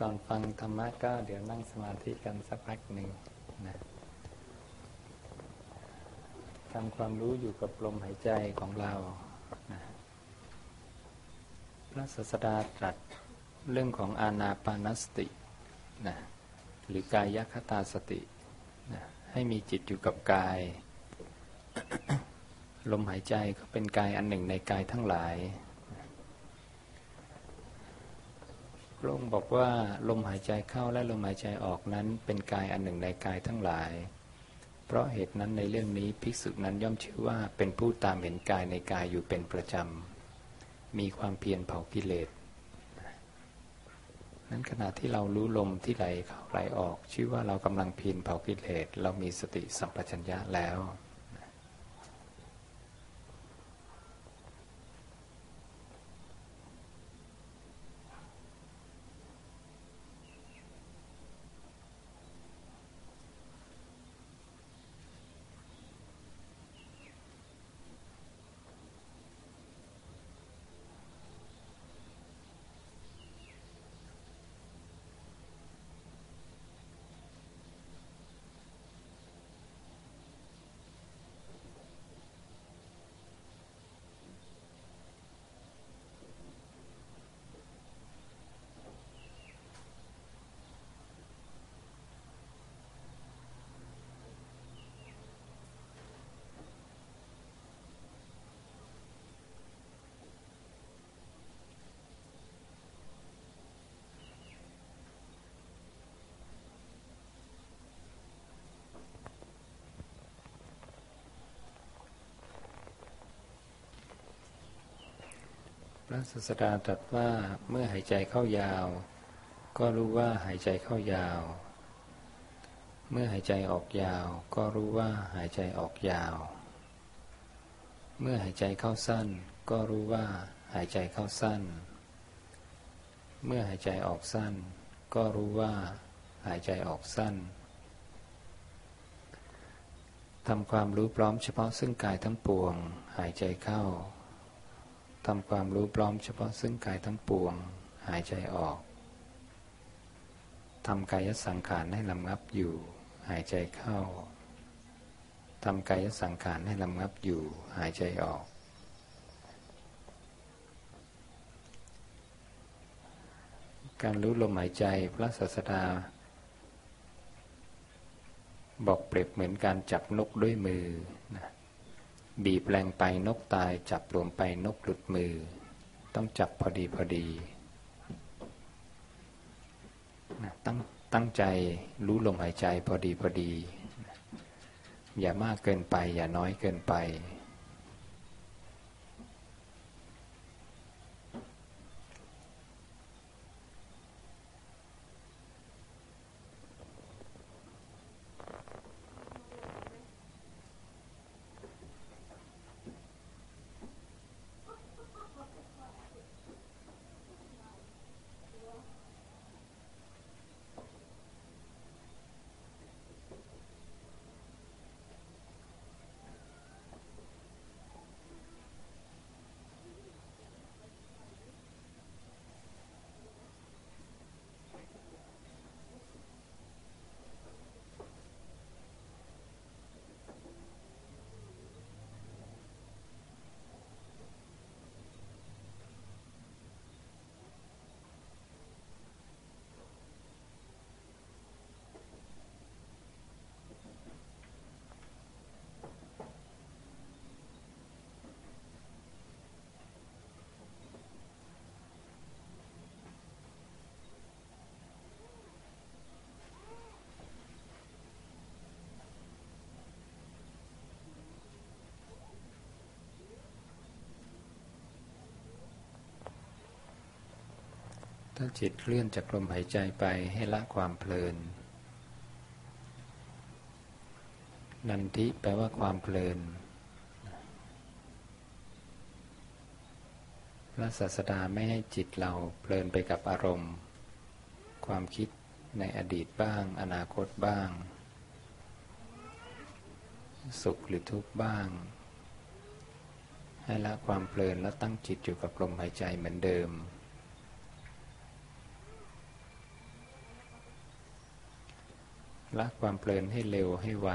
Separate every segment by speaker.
Speaker 1: ก่อนฟังธรรมะก็เดี๋ยวนั่งสมาธิกันสักพักหนึ่งนะทำความรู้อยู่กับลมหายใจของเรานะพระศาสดาตรัสเรื่องของอานาปานสตินะหรือกายคตาสตินะให้มีจิตอยู่กับกาย ลมหายใจก็เป็นกายอันหนึ่งในกายทั้งหลาย พ ระองค์บอกว่าลมหายใจเข้าและลมหายใจออกนั้นเป็นกายอันหนึ่งในกายทั้งหลาย เพราะเหตุนั้นในเรื่องนี้ภิกษุนั้นย่อมชื่อว่าเป็นผู้ตามเห็นกายในกายอยู่เป็นประจำ มีความเพียรเผากิเลส นั้นขณะที่เรารู้ลมที่ไหลเข้าไหลออก ชื่อว่าเรากำลังเพียรเผากิเลส เรามีสติสัมปชัญญะแล้ว ระศาสดาตรัสว่าเมื่อหายใจเข้ายาว ก็รู้ว่าหายใจเข้ายาว เมื่อหายใจออกยาว ก็รู้ว่าหายใจออกยาว เมื่อหายใจเข้าสั้น ก็รู้ว่าหายใจเข้าสั้น เมื่อหายใจออกสั้น ก็รู้ว่าหายใจออกสั้นทำความรู้พร้อมเฉพาะซึ่งกายทั้งปวง หายใจเข้า ทำความรู้พร้อมเฉพาะซึ่งกายทั้งปวง หายใจออกทำกายสังขารให้ลำงับอยู่ หายใจเข้าทำกายสังขารให้ลำงับอยู่ หายใจออก การรู้ลมหายใจพระศาสดา บอกเปรียบเหมือนการจับนกด้วยมือ บีบแรงไปนกตายจับรวมไปนกหลุดมือ ต้องจับพอดีพอดีตั้งตั้งใจรู้ลมหายใจพอดีพอดี อย่ามากเกินไป อย่าน้อยเกินไป ถ้าจิตเคลื่อนจากลมหายใจไปให้ละความเพลิน นันทิแปลว่าความเพลิน พระศาสดาไม่ให้จิตเราเพลินไปกับอารมณ์ ความคิดในอดีตบ้าง อนาคตบ้าง สุขหรือทุกข์บ้าง ให้ละความเพลินแล้วตั้งจิตอยู่กับลมหายใจเหมือนเดิม ละความเพลินให้เร็วให้ไว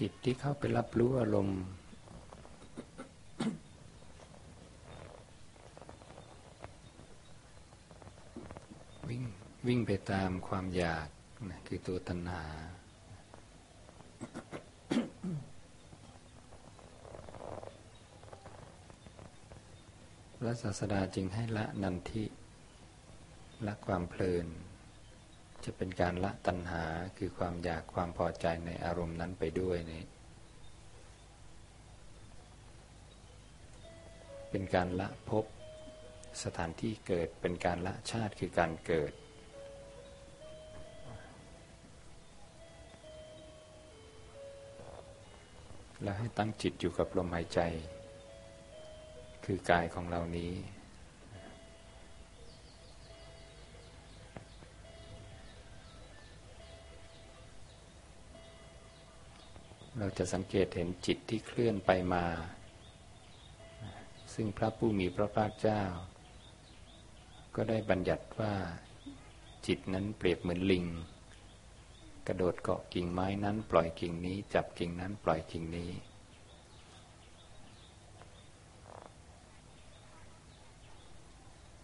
Speaker 1: จิตที่เข้าไปรับรู้อารมณ์วิ่งวิ่งไปตามความอยากนะคือตัวตัณหา พระศาสดาจึงให้ละนันทิ ละความเพลิน จะเป็นการละตัณหาคือความอยากความพอใจในอารมณ์นั้นไปด้วยนี่เป็นการละภพสถานที่เกิดเป็นการละชาติคือการเกิด แล้วให้ตั้งจิตอยู่กับลมหายใจ คือกายของเรานี้ จะสังเกตเห็นจิตที่เคลื่อนไปมา ซึ่งพระผู้มีพระภาคเจ้า ก็ได้บัญญัติว่าจิตนั้นเปรียบเหมือนลิง กระโดดเกาะกิ่งไม้นั้น ปล่อยกิ่งนี้ จับกิ่งนั้นปล่อยกิ่งนี้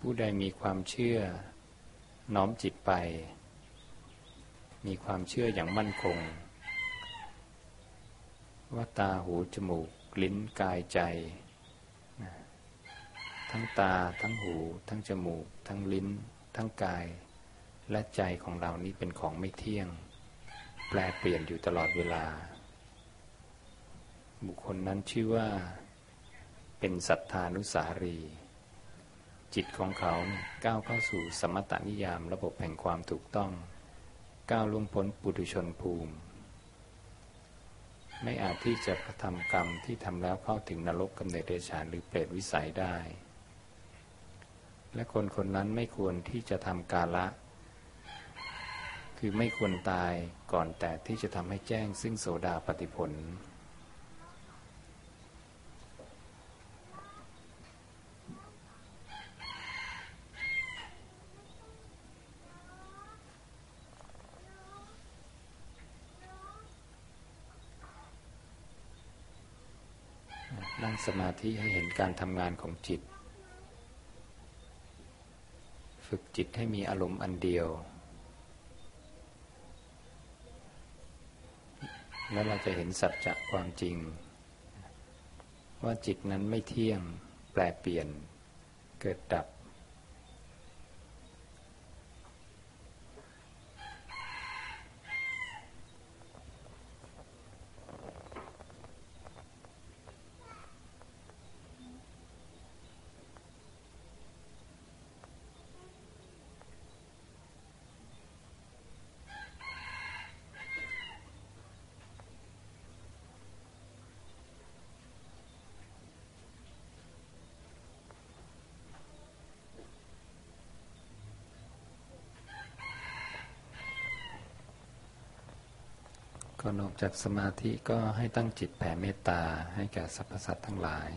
Speaker 1: ผู้ใดมีความเชื่อน้อมจิตไป มีความเชื่ออย่างมั่นคง ว่าตาหูจมูก ลิ้นกายใจ ทั้งตาทั้งหู ทั้งจมูก ทั้งลิ้น ทั้งกาย และใจของเรานี้เป็นของไม่เที่ยง แปลเปลี่ยนอยู่ตลอดเวลา บุคคลนั้นชื่อว่า เป็นสัทธานุสารีจิตของเขาก้าวเข้าสู่สมตนิยามระบบแห่งความถูกต้อง ก้าวล่วงพ้นปุถุชนภูมิ ไม่อาจที่จะกระทำกรรมที่ทำแล้วเข้าถึงนรกกำเนิดเดชานหรือเปรตวิสัยได้ และคนคนนั้นไม่ควรที่จะทำกาละ คือไม่ควรตายก่อนแต่ที่จะทำให้แจ้งซึ่งโสดาปฏิผล นั่ง สมาธิให้เห็นการทำงานของจิต ฝึกจิตให้มีอารมณ์อันเดียว แล้วเราจะเห็นสัจจะความจริง ว่าจิตนั้นไม่เที่ยงแปลเปลี่ยนเกิดดับ ก่อนออกจากสมาธิก็ให้ตั้งจิตแผ่เมตตาให้แก่สรรพสัตว์ทั้งหลาย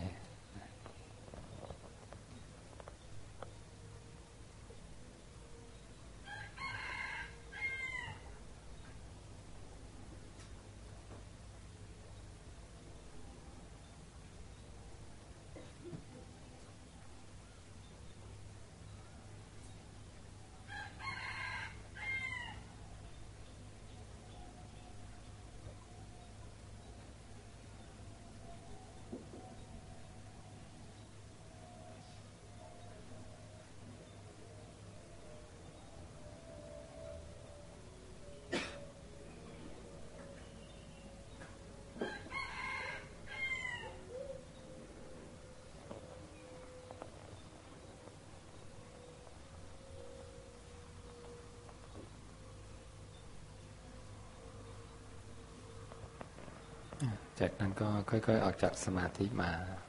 Speaker 1: จากนั้นก็ค่อย ๆ ออกจากสมาธิมาก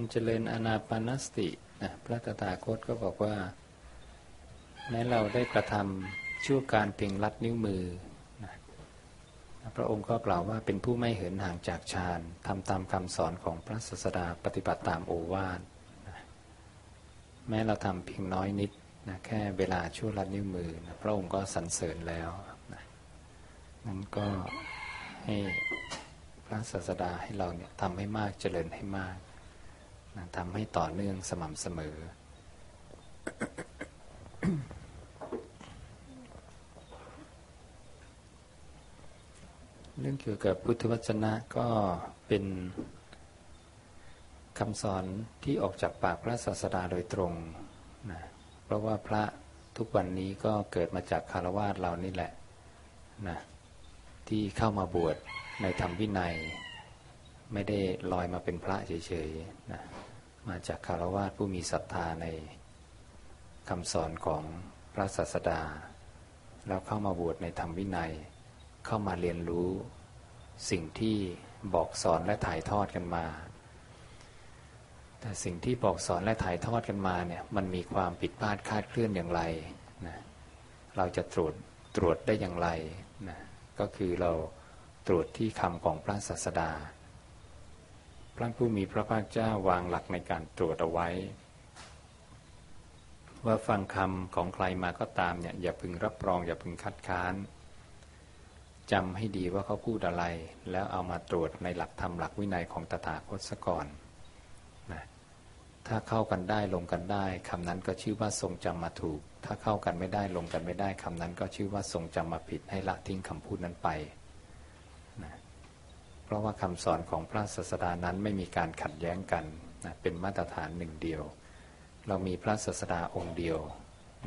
Speaker 1: ารเจริญอนาปานสตินะพระตถาคตก็บอกว่า แม้เราได้กระทำชั่วการเพียงลัดนิ้วมือนะพระองค์ก็กล่าวว่าเป็นผู้ไม่เหินห่างจากฌานทำตามคำสอนของพระศาสดาปฏิบัติตามโอวาทนะแม้เราทำเพียงน้อยนิดนะแค่เวลาชั่วลัดนิ้วมือนะพระองค์ก็สรรเสริญแล้วนะนั้นก็ให้พระศาสดาให้เราเนี่ยทำให้มากเจริญให้มาก ทำให้ต่อเนื่องสม่ำเสมอ เรื่องเกี่ยวกับพุทธวจนะก็เป็นคำสอนที่ออกจากปากพระศาสดาโดยตรงนะเพราะว่าพระทุกวันนี้ก็เกิดมาจากคารวาสเรานี่แหละนะที่เข้ามาบวชในธรรมวินัย ไม่ได้ลอยมาเป็นพระเฉยๆนะมาจากคารวะผู้มีศรัทธาในคำสอนของพระศาสดา แล้วเข้ามาบวชในธรรมวินัย เข้ามาเรียนรู้สิ่งที่บอกสอนและถ่ายทอดกันมา แต่สิ่งที่บอกสอนและถ่ายทอดกันมาเนี่ยมันมีความผิดพลาดคาดเคลื่อนอย่างไรนะเราจะตรวจตรวจได้อย่างไรนะก็คือเราตรวจที่คำของพระศาสดา ระผู้มีพระภาคเจ้าวางหลักในการตรวจเอาไว้ ว่าฟังคำของใครมาก็ตามเนี่ยอย่าพึงรับรอง อย่าพึงคัดค้านจำให้ดีว่าเขาพูดอะไร แล้วเอามาตรวจในหลักธรรมหลักวินัยของตถาคตซะก่อนนะถ้าเข้ากันได้ลงกันได้คำนั้นก็ชื่อว่าทรงจำมาถูก ถ้าเข้ากันไม่ได้ลงกันไม่ได้คำนั้นก็ชื่อว่าทรงจำมาผิดให้ละทิ้งคำพูดนั้นไป เพราะว่าคำสอนของพระศาสดานั้นไม่มีการขัดแย้งกันนะเป็นมาตรฐานหนึ่งเดียว เรามีพระศาสดาองค์เดียว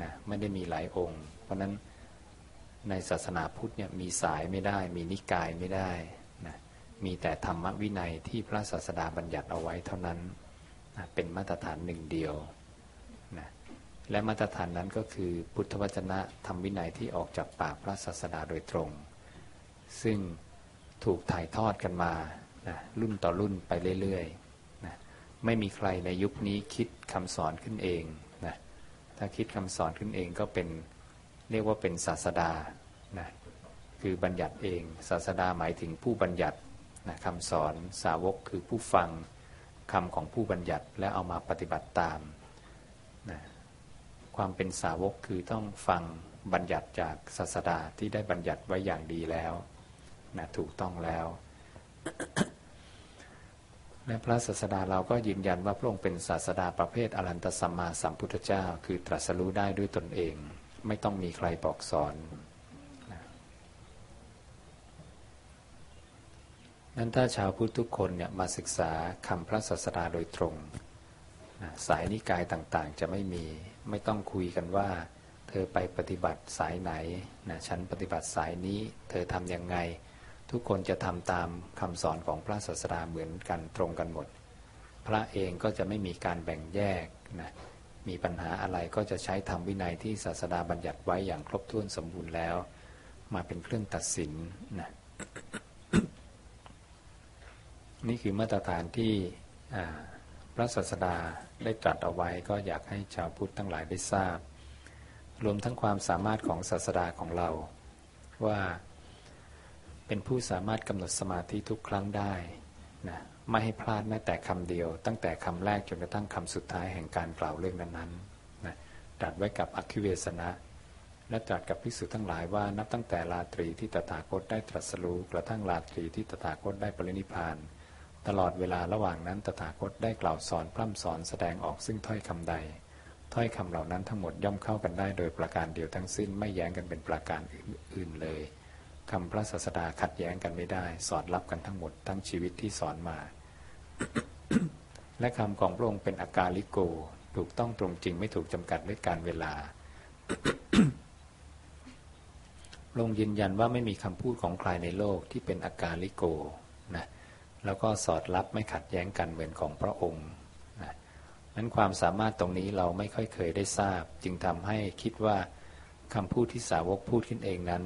Speaker 1: นะไม่ได้มีหลายองค์ เพราะนั้นในศาสนาพุทธเนี่ยมีสายไม่ได้ มีนิกายไม่ได้นะมีแต่ธรรมวินัยที่พระศาสดาบัญญัติเอาไว้เท่านั้นนะเป็นมาตรฐานหนึ่งเดียวนะและมาตรฐานนั้นก็คือพุทธวจนะธรรมวินัยที่ออกจากปากพระศาสดาโดยตรง ซึ่ง ถูกถ่ายทอดกันมานะรุ่นต่อรุ่นไปเรื่อยๆนะไม่มีใครในยุคนี้คิดคำสอนขึ้นเองนะถ้าคิดคำสอนขึ้นเองก็เป็นเรียกว่าเป็นศาสดานะคือบัญญัติเอง ศาสดาหมายถึงผู้บัญญัตินะคำสอนสาวกคือผู้ฟังคำของผู้บัญญัติและเอามาปฏิบัติตามนะความเป็นสาวกคือต้องฟังบัญญัติจากศาสดาที่ได้บัญญัติไว้อย่างดีแล้ว นะถูกต้องแล้ว และพระศาสดาเราก็ยืนยันว่าพระองค์เป็นศาสดาประเภทอรันตสัมมาสัมพุทธเจ้า คือตรัสรู้ได้ด้วยตนเอง ไม่ต้องมีใครบอกสอนนั้นถ้าชาวพุทธทุกคนเนี่ยมาศึกษาคำพระศาสดาโดยตรง สายนิกายต่างๆจะไม่มีไม่ต้องคุยกันว่า เธอไปปฏิบัติสายไหนนะฉันปฏิบัติสายนี้ เธอทำยังไง ทุกคนจะทำตามคำสอนของพระศาสดาเหมือนกันตรงกันหมด พระเองก็จะไม่มีการแบ่งแยกนะมีปัญหาอะไรก็จะใช้ธรรมวินัยที่ศาสดาบัญญัติไว้อย่างครบถ้วนสมบูรณ์แล้ว มาเป็นเครื่องตัดสินนะนี่คือมาตรฐานที่พระศาสดาได้ตรัสเอาไว้ก็อยากให้ชาวพุทธทั้งหลายได้ทราบ รวมทั้งความสามารถของศาสดาของเรา ว่า เป็นผู้สามารถกำหนดสมาธิทุกครั้งได้นะไม่ให้พลาดแม้แต่คำเดียว ตั้งแต่คำแรกจนกระทั่งคำสุดท้ายแห่งการกล่าวเรื่องนั้นๆนะตรัสไว้กับอคิเวสนะ และตรัสกับภิกษุทั้งหลายว่านับตั้งแต่ราตรีที่ตถาคตได้ตรัสรู้กระทั่งราตรีที่ตถาคตได้ปรินิพาน ตลอดเวลาระหว่างนั้นตถาคตได้กล่าวสอนพร่ำสอนแสดงออกซึ่งถ้อยคำใด ถ้อยคำเหล่านั้นทั้งหมดย่อมเข้ากันได้โดยประการเดียวทั้งสิ้นไม่แย้งกันเป็นประการอื่นๆเลย คำพระศาสดาขัดแย้งกันไม่ได้ สอดรับกันทั้งหมดทั้งชีวิตที่สอนมา และคำของพระองค์เป็นอากาลิโก ถูกต้องตรงจริงไม่ถูกจำกัดด้วยการเวลาพระองค์ยืนยันว่าไม่มีคำพูดของใครในโลกที่เป็นอากาลิโกนะแล้วก็สอดรับไม่ขัดแย้งกันเหมือนของพระองค์นะนั้นความสามารถตรงนี้เราไม่ค่อยเคยได้ทราบ จึงทำให้คิดว่าคำพูดที่สาวกพูดขึ้นเองนั้น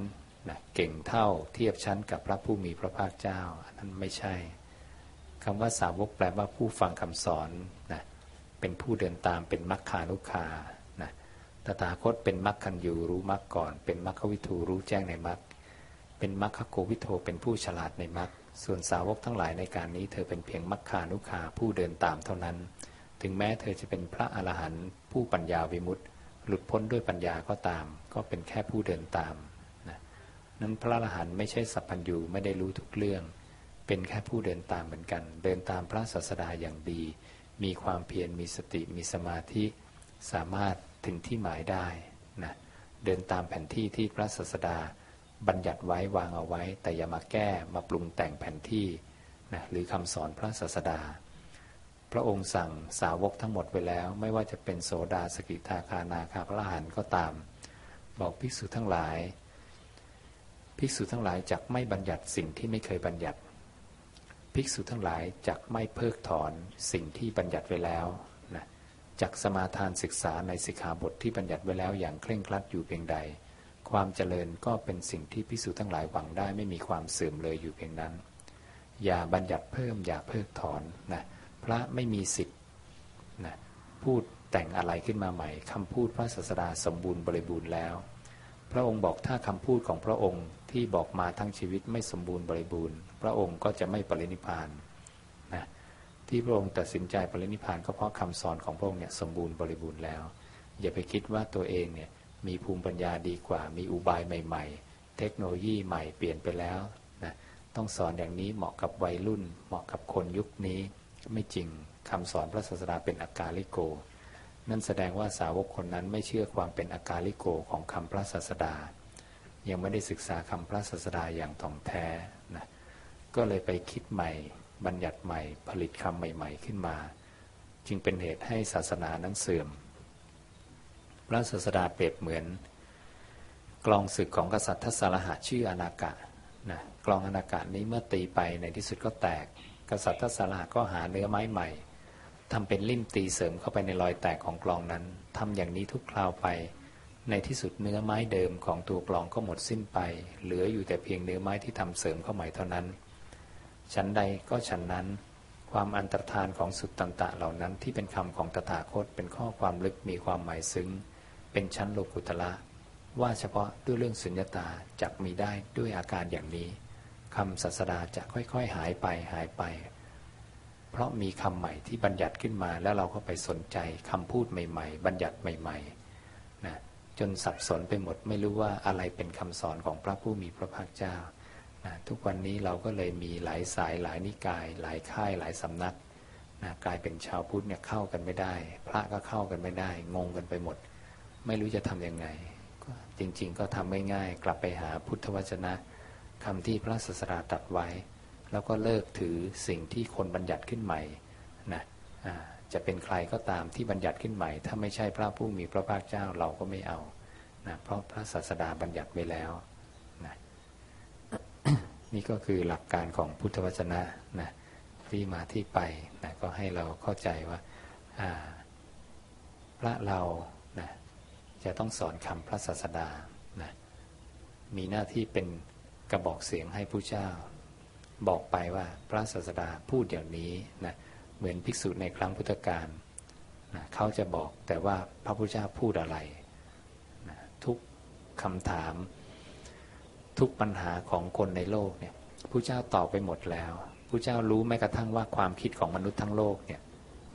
Speaker 1: นะเก่งเท่าเทียบชั้นกับพระผู้มีพระภาคเจ้าอันนั้นไม่ใช่คำว่าสาวกแปลว่าผู้ฟังคำสอนนะเป็นผู้เดินตามเป็นมัคคานุคานะตถาคตเป็นมัคคันยูรู้มัคก่อน เป็นมัคควิทูรู้แจ้งในมัคเป็นมัคคโกวิโทเป็นผู้ฉลาดในมัคส่วนสาวกทั้งหลายในการนี้เธอเป็นเพียงมัคคานุคาผู้เดินตามเท่านั้น ถึงแม้เธอจะเป็นพระอรหันต์ผู้ปัญญาวิมุตติ หลุดพ้นด้วยปัญญาก็ตาม ก็เป็นแค่ผู้เดินตาม นั้นพระอรหันต์ไม่ใช่สัพพัญญูไม่ได้รู้ทุกเรื่อง เป็นแค่ผู้เดินตามเหมือนกัน เดินตามพระศาสดาอย่างดี มีความเพียรมีสติมีสมาธิสามารถถึงที่หมายได้นะเดินตามแผนที่ที่พระศาสดาบัญญัติไว้วางเอาไว้ แต่อย่ามาแก้มาปรุงแต่งแผนที่นะหรือคำสอนพระศาสดา พระองค์สั่งสาวกทั้งหมดไว้แล้ว ไม่ว่าจะเป็นโสดาสกิทาคานาคาพระหันก็ตาม บอกภิกษุทั้งหลาย ภิกษุทั้งหลายจักไม่บัญญัติสิ่งที่ไม่เคยบัญญัติ ภิกษุทั้งหลายจักไม่เพิกถอนสิ่งที่บัญญัติไว้แล้วนะจักสมาทานศึกษาในสิกขาบทที่บัญญัติไว้แล้วอย่างเคร่งครัดอยู่เพียงใด ความเจริญก็เป็นสิ่งที่ภิกษุทั้งหลายหวังได้ไม่มีความเสื่อมเลยอยู่เพียงนั้น อย่าบัญญัติเพิ่มอย่าเพิกถอนนะพระไม่มีสิทธิ์นะพูดแต่งอะไรขึ้นมาใหม่คำพูดพระศาสดาสมบูรณ์บริบูรณ์แล้ว พระองค์บอกถ้าคำพูดของพระองค์ ที่บอกมาทั้งชีวิตไม่สมบูรณ์บริบูรณ์ พระองค์ก็จะไม่ปรินิพานนะที่พระองค์ตัดสินใจปรินิพานก็เพราะคำสอนของพระองค์เนี่ยสมบูรณ์บริบูรณ์แล้ว อย่าไปคิดว่าตัวเองเนี่ยมีภูมิปัญญาดีกว่า มีอุบายใหม่ ๆ เทคโนโลยีใหม่เปลี่ยนไปแล้วนะต้องสอนอย่างนี้เหมาะกับวัยรุ่น เหมาะกับคนยุคนี้ไม่จริงคำสอนพระศาสดาเป็นอากาลิโก นั่นแสดงว่าสาวกคนนั้นไม่เชื่อความเป็นอากาลิโกของคำพระศาสดา ยังไม่ได้ศึกษาคำพระศาสดาอย่างถ่องแท้นะก็เลยไปคิดใหม่ บัญญัติใหม่ ผลิตคำใหม่ ๆ ขึ้นมา จึงเป็นเหตุให้ศาสนานั้นเสื่อม พระศาสดาเปรียบเหมือน กลองศึกของกษัตริย์ทศรหะชื่ออนากะนะกลองอนากะนี้เมื่อตีไปในที่สุดก็แตก กษัตริย์ทศรหะก็หาเนื้อไม้ใหม่ทำเป็นลิ่มตีเสริมเข้าไปในรอยแตกของกลองนั้นทำอย่างนี้ทุกคราวไป ในที่สุดเนื้อไม้เดิมของตัวกลองก็หมดสิ้นไป เหลืออยู่แต่เพียงเนื้อไม้ที่ทำเสริมเข้าใหม่เท่านั้น ชั้นใดก็ชั้นนั้น ความอันตรธานของสุดตันตะเหล่านั้นที่เป็นคำของตถาคตเป็นข้อความลึกมีความหมายซึ้ง เป็นชั้นโลกุตละ ว่าเฉพาะด้วยเรื่องสุญญตาจะมีได้ด้วยอาการอย่างนี้คำศาสดาจะค่อยๆ หายไปหายไป เพราะมีคำใหม่ที่บัญญัติขึ้นมาแล้วเราก็ไปสนใจคำพูดใหม่ ๆ บัญญัติใหม่ ๆ จนสับสนไปหมด ไม่รู้ว่าอะไรเป็นคำสอนของพระผู้มีพระภาคเจ้านะทุกวันนี้เราก็เลยมีหลายสายหลายนิกาย หลายค่ายหลายสำนักนะกลายเป็นชาวพุทธเนี่ยเข้ากันไม่ได้ พระก็เข้ากันไม่ได้ งงกันไปหมด ไม่รู้จะทำยังไงจริง ๆ ก็ทำง่ายๆกลับไปหาพุทธวจนะคำที่พระศาสดาตรัสไว้ แล้วก็เลิกถือสิ่งที่คนบัญญัติขึ้นใหม่นะ จะเป็นใครก็ตามที่บัญญัติขึ้นใหม่ ถ้าไม่ใช่พระผู้มีพระภาคเจ้าเราก็ไม่เอานะเพราะพระศาสดาบัญญัติไว้แล้วนะนี่ก็คือหลักการของพุทธวจนะนะที่มาที่ไปนะก็ให้เราเข้าใจว่าพระเรานะจะต้องสอนคำพระศาสดานะมีหน้าที่เป็นกระบอกเสียงให้ผู้เจ้า บอกไปว่าพระศาสดาพูดอย่างนี้นะ เหมือนภิกษุในครั้งพุทธกาลนะเขาจะบอกแต่ว่าพระพุทธเจ้าพูดอะไรนะทุกคำถาม ทุกปัญหาของคนในโลกเนี่ยผู้เจ้าตอบไปหมดแล้วผู้เจ้ารู้แม้กระทั่งว่าความคิดของมนุษย์ทั้งโลกเนี่ย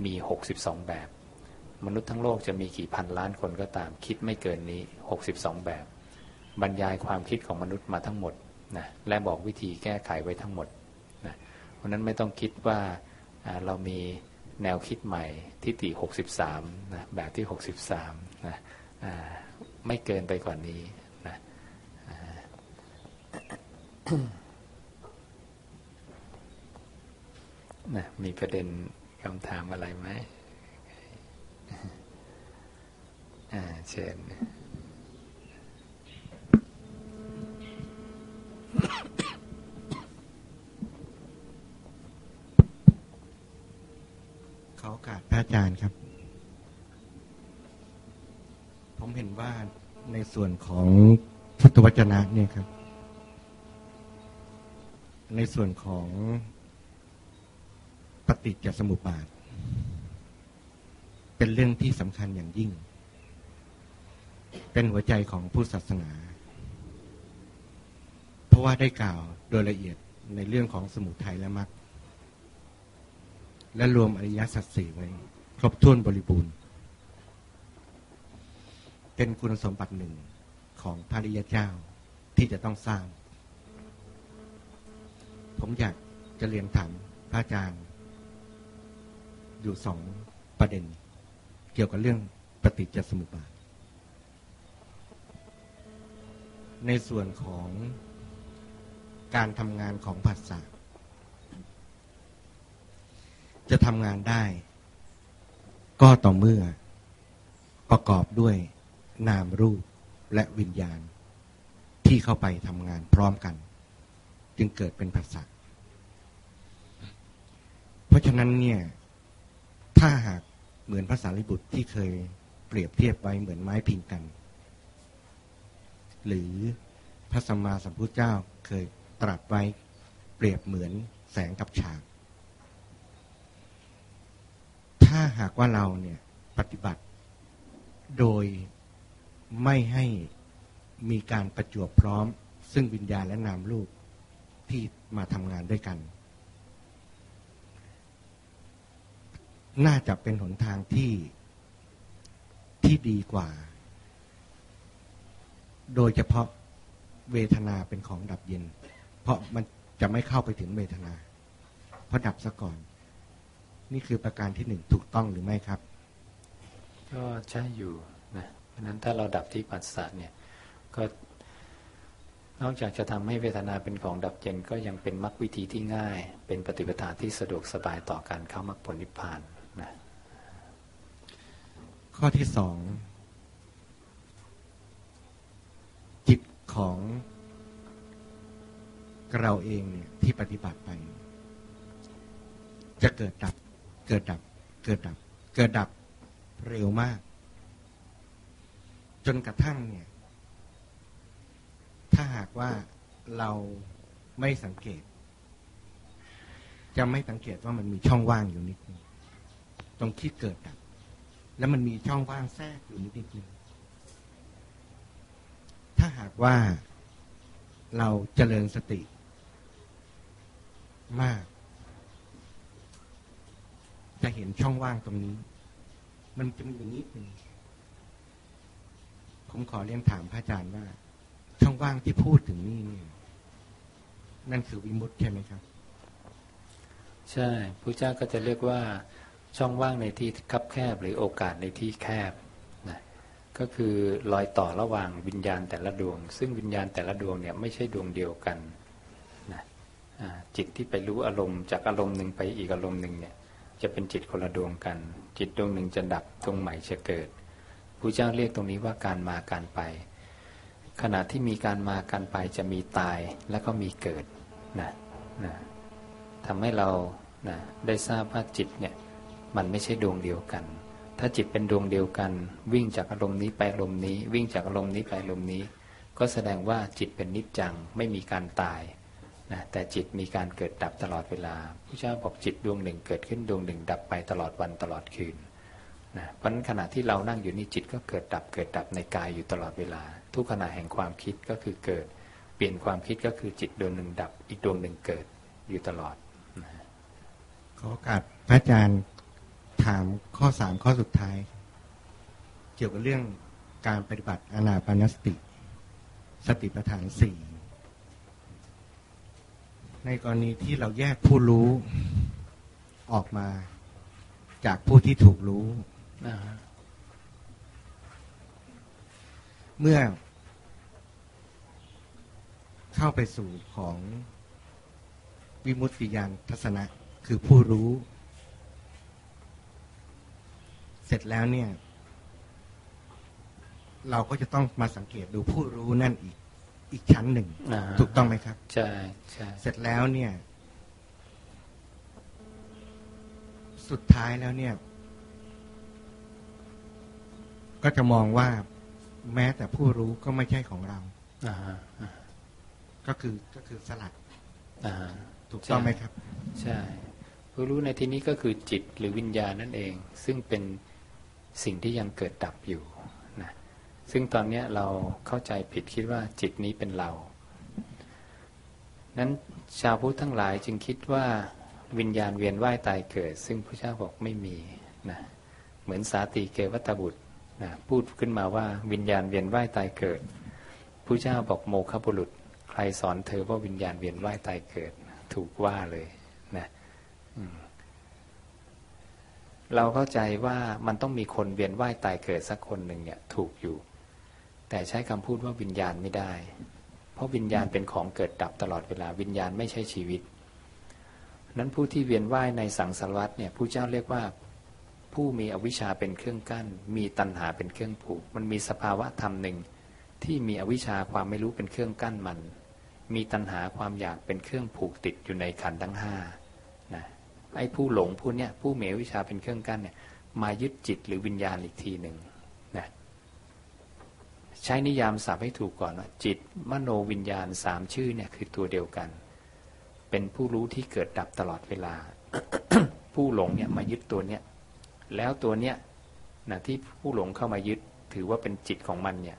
Speaker 1: มี 62 แบบ มนุษย์ทั้งโลกจะมีกี่พันล้านคนก็ตาม คิดไม่เกินนี้ 62 แบบ บรรยายความคิดของมนุษย์มาทั้งหมดนะและบอกวิธีแก้ไขไว้ทั้งหมดนะเพราะนั้นไม่ต้องคิดว่า เรามีแนวคิดใหม่ทิฏฐิ63นะแบบที่ 63นะไม่เกินไปกว่านี้นะนะมีประเด็นคำถามอะไรไหมเชิญ
Speaker 2: ขอโอกาสพระอาจารย์ครับ ผมเห็นว่าในส่วนของพุทธวจนะเนี่ยครับ ในส่วนของปฏิจจสมุปบาท เป็นเรื่องที่สำคัญอย่างยิ่ง เป็นหัวใจของพุทธศาสนา เพราะว่าได้กล่าวโดยละเอียดในเรื่องของสมุทัยและมรรค และรวมอริยสัจสี่ไว้ ครบถ้วนบริบูรณ์ เป็นคุณสมบัติหนึ่งของพระริยเจ้าที่จะต้องสร้าง ผมอยากจะเรียนถามพระอาจารย์ อยู่สองประเด็น เกี่ยวกับเรื่องปฏิจจสมุปบาท ในส่วนของการทำงานของภาษา จะทำงานได้ ก็ต่อเมื่อ ประกอบด้วยนามรูปและวิญญาณ ที่เข้าไปทำงานพร้อมกัน จึงเกิดเป็นภาษาเพราะฉะนั้นเนี่ย ถ้าหากเหมือนภาษาลิบุตรที่เคยเปรียบเทียบไว้เหมือนไม้พิงกัน หรือพระสัมมาสัมพุทธเจ้าเคยตรัสไว้เปรียบเหมือนแสงกับฉาก ถ้าหากว่าเราเนี่ยปฏิบัติโดยไม่ให้มีการประจวบพร้อม ซึ่งวิญญาณและนามรูปที่มาทำงานด้วยกัน น่าจะเป็นหนทางที่ที่ดีกว่า โดยเฉพาะเวทนาเป็นของดับเย็น เพราะมันจะไม่เข้าไปถึงเวทนา เพราะดับซะก่อน นี่คือประการที่หนึ่งถูกต้องหรือไม่ครับ
Speaker 1: ก็ใช่อยู่นะเพราะนั้นถ้าเราดับที่ปัสสะเนี่ยก็นอกจากจะทำให้เวทนาเป็นของดับเย็นก็ยังเป็นมรรควิธีที่ง่าย เป็นปฏิปทาที่สะดวกสบายต่อการเข้ามรรคผลนิพพานนะ
Speaker 2: ข้อที่สองจิตของเราเองเนี่ยที่ปฏิบัติไป จะเกิดดับเกิดดับ เกิดดับ เกิดดับเร็วมาก จนกระทั่งเนี่ย ถ้าหากว่าเราไม่สังเกต จะไม่สังเกตว่ามันมีช่องว่างอยู่นิดนึงตรงที่เกิดดับ แล้วมันมีช่องว่างแทรกอยู่นิดนิดนึงถ้าหากว่าเราเจริญสติมาก จะเห็นช่องว่างตรงนี้ มันจะมีอย่างนิดนึงผมขอเรียนถามพระอาจารย์ว่า ช่องว่างที่พูดถึงนี่เนี่ยนั่นคือวิมุตติใช่ไหมครับ
Speaker 1: ใช่พระเจ้าก็จะเรียกว่าช่องว่างในที่คับแคบหรือโอกาสในที่แคบนะก็คือรอยต่อระหว่างวิญญาณแต่ละดวง ซึ่งวิญญาณแต่ละดวงเนี่ยไม่ใช่ดวงเดียวกันนะจิตที่ไปรู้อารมณ์จากอารมณ์หนึ่งไปอีกอารมณ์หนึ่งเนี่ย จะเป็นจิตคนละดวงกัน จิตดวงหนึ่งจะดับดวงใหม่จะเกิดพระเจ้าเรียกตรงนี้ว่าการมาการไป ขณะที่มีการมาการไปจะมีตายแล้วก็มีเกิดนะนะทำให้เรานะได้ทราบว่าจิตเนี่ยมันไม่ใช่ดวงเดียวกัน ถ้าจิตเป็นดวงเดียวกัน วิ่งจากอารมณ์นี้ไปอารมณ์นี้ วิ่งจากอารมณ์นี้ไปอารมณ์นี้ ก็แสดงว่าจิตเป็นนิจจังไม่มีการตาย นะแต่จิตมีการเกิดดับตลอดเวลาพระเจ้าบอกจิตดวงหนึ่งเกิดขึ้นดวงหนึ่ง ดับไปตลอดวันตลอดคืนนะเพราะนั้นขณะที่เรานั่งอยู่นี่จิตก็เกิดดับเกิดดับในกายอยู่ตลอดเวลา ทุกขณะแห่งความคิดก็คือเกิด เปลี่ยนความคิดก็คือจิตดวงหนึ่งดับ อีกดวงหนึ่งเกิดอยู่ตลอด
Speaker 2: ขอโอกาสพระอาจารย์ถามข้อสามข้อสุดท้าย เกี่ยวกับเรื่องการปฏิบัติอนาปานสติ สติปัฏฐานสี่ ในกรณีที่เราแยกผู้รู้ออกมา จากผู้ที่ถูกรู้
Speaker 1: อ่าฮะ
Speaker 2: เมื่อ เข้าไปสู่ของวิมุตติยานทัศนะ คือผู้รู้ เสร็จแล้วเนี่ย เราก็จะต้องมาสังเกตดูผู้รู้นั่นอีก อีกชั้นหนึ่ง
Speaker 1: อ่าฮะ
Speaker 2: ถูกต้องไหมครับ
Speaker 1: ใช่ใช่
Speaker 2: เสร็จแล้วเนี่ย สุดท้ายแล้วเนี่ย ก็จะมองว่าแม้แต่ผู้รู้ก็ไม่ใช่ของเรา
Speaker 1: อ่าฮะอ่า
Speaker 2: ก็คือก็คือสลัด
Speaker 1: อ่าฮะ
Speaker 2: ถูกต้องไหมครับ
Speaker 1: ใช่ ผู้รู้ในที่นี้ก็คือจิตหรือวิญญาณนั่นเอง ซึ่งเป็นสิ่งที่ยังเกิดดับอยู่นะ ซึ่งตอนนี้เราเข้าใจผิดคิดว่าจิตนี้เป็นเรา นั้นชาวพุทธทั้งหลายจึงคิดว่าวิญญาณเวียนว่ายตายเกิด ซึ่งพระเจ้าบอกไม่มีนะเหมือนสาติเกวัตบุตรนะพูดขึ้นมาว่าวิญญาณเวียนว่ายตายเกิดพระเจ้าบอกโมฆะบุรุษ ใครสอนเธอว่าวิญญาณเวียนว่ายตายเกิด ถูกว่าเลยนะเราเข้าใจว่ามันต้องมีคนเวียนว่ายตายเกิดสักคนหนึ่งเนี่ยถูกอยู่ แต่ใช้คำพูดว่าวิญญาณไม่ได้ เพราะวิญญาณเป็นของเกิดดับตลอดเวลาวิญญาณไม่ใช่ชีวิต นั้นผู้ที่เวียนว่ายในสังสารวัฏเนี่ยผู้เจ้าเรียกว่า ผู้มีอวิชชาเป็นเครื่องกั้น มีตัณหาเป็นเครื่องผูก มันมีสภาวะธรรมหนึ่งที่มีอวิชชาความไม่รู้เป็นเครื่องกั้นมัน มีตัณหาความอยากเป็นเครื่องผูกติดอยู่ในขันทั้งห้านะไอ้ผู้หลงผู้เนี้ยผู้มีอวิชชาเป็นเครื่องกั้นเนี่ยมายึดจิตหรือวิญญาณอีกทีหนึ่ง ใช้นิยามศัพท์ให้ถูกก่อนว่าจิตมโนวิญญาณสามชื่อเนี่ยคือตัวเดียวกัน เป็นผู้รู้ที่เกิดดับตลอดเวลา ผู้หลงเนี่ยมายึดตัวเนี้ยแล้วตัวเนี้ยนะที่ผู้หลงเข้ามายึดถือว่าเป็นจิตของมันเนี่ย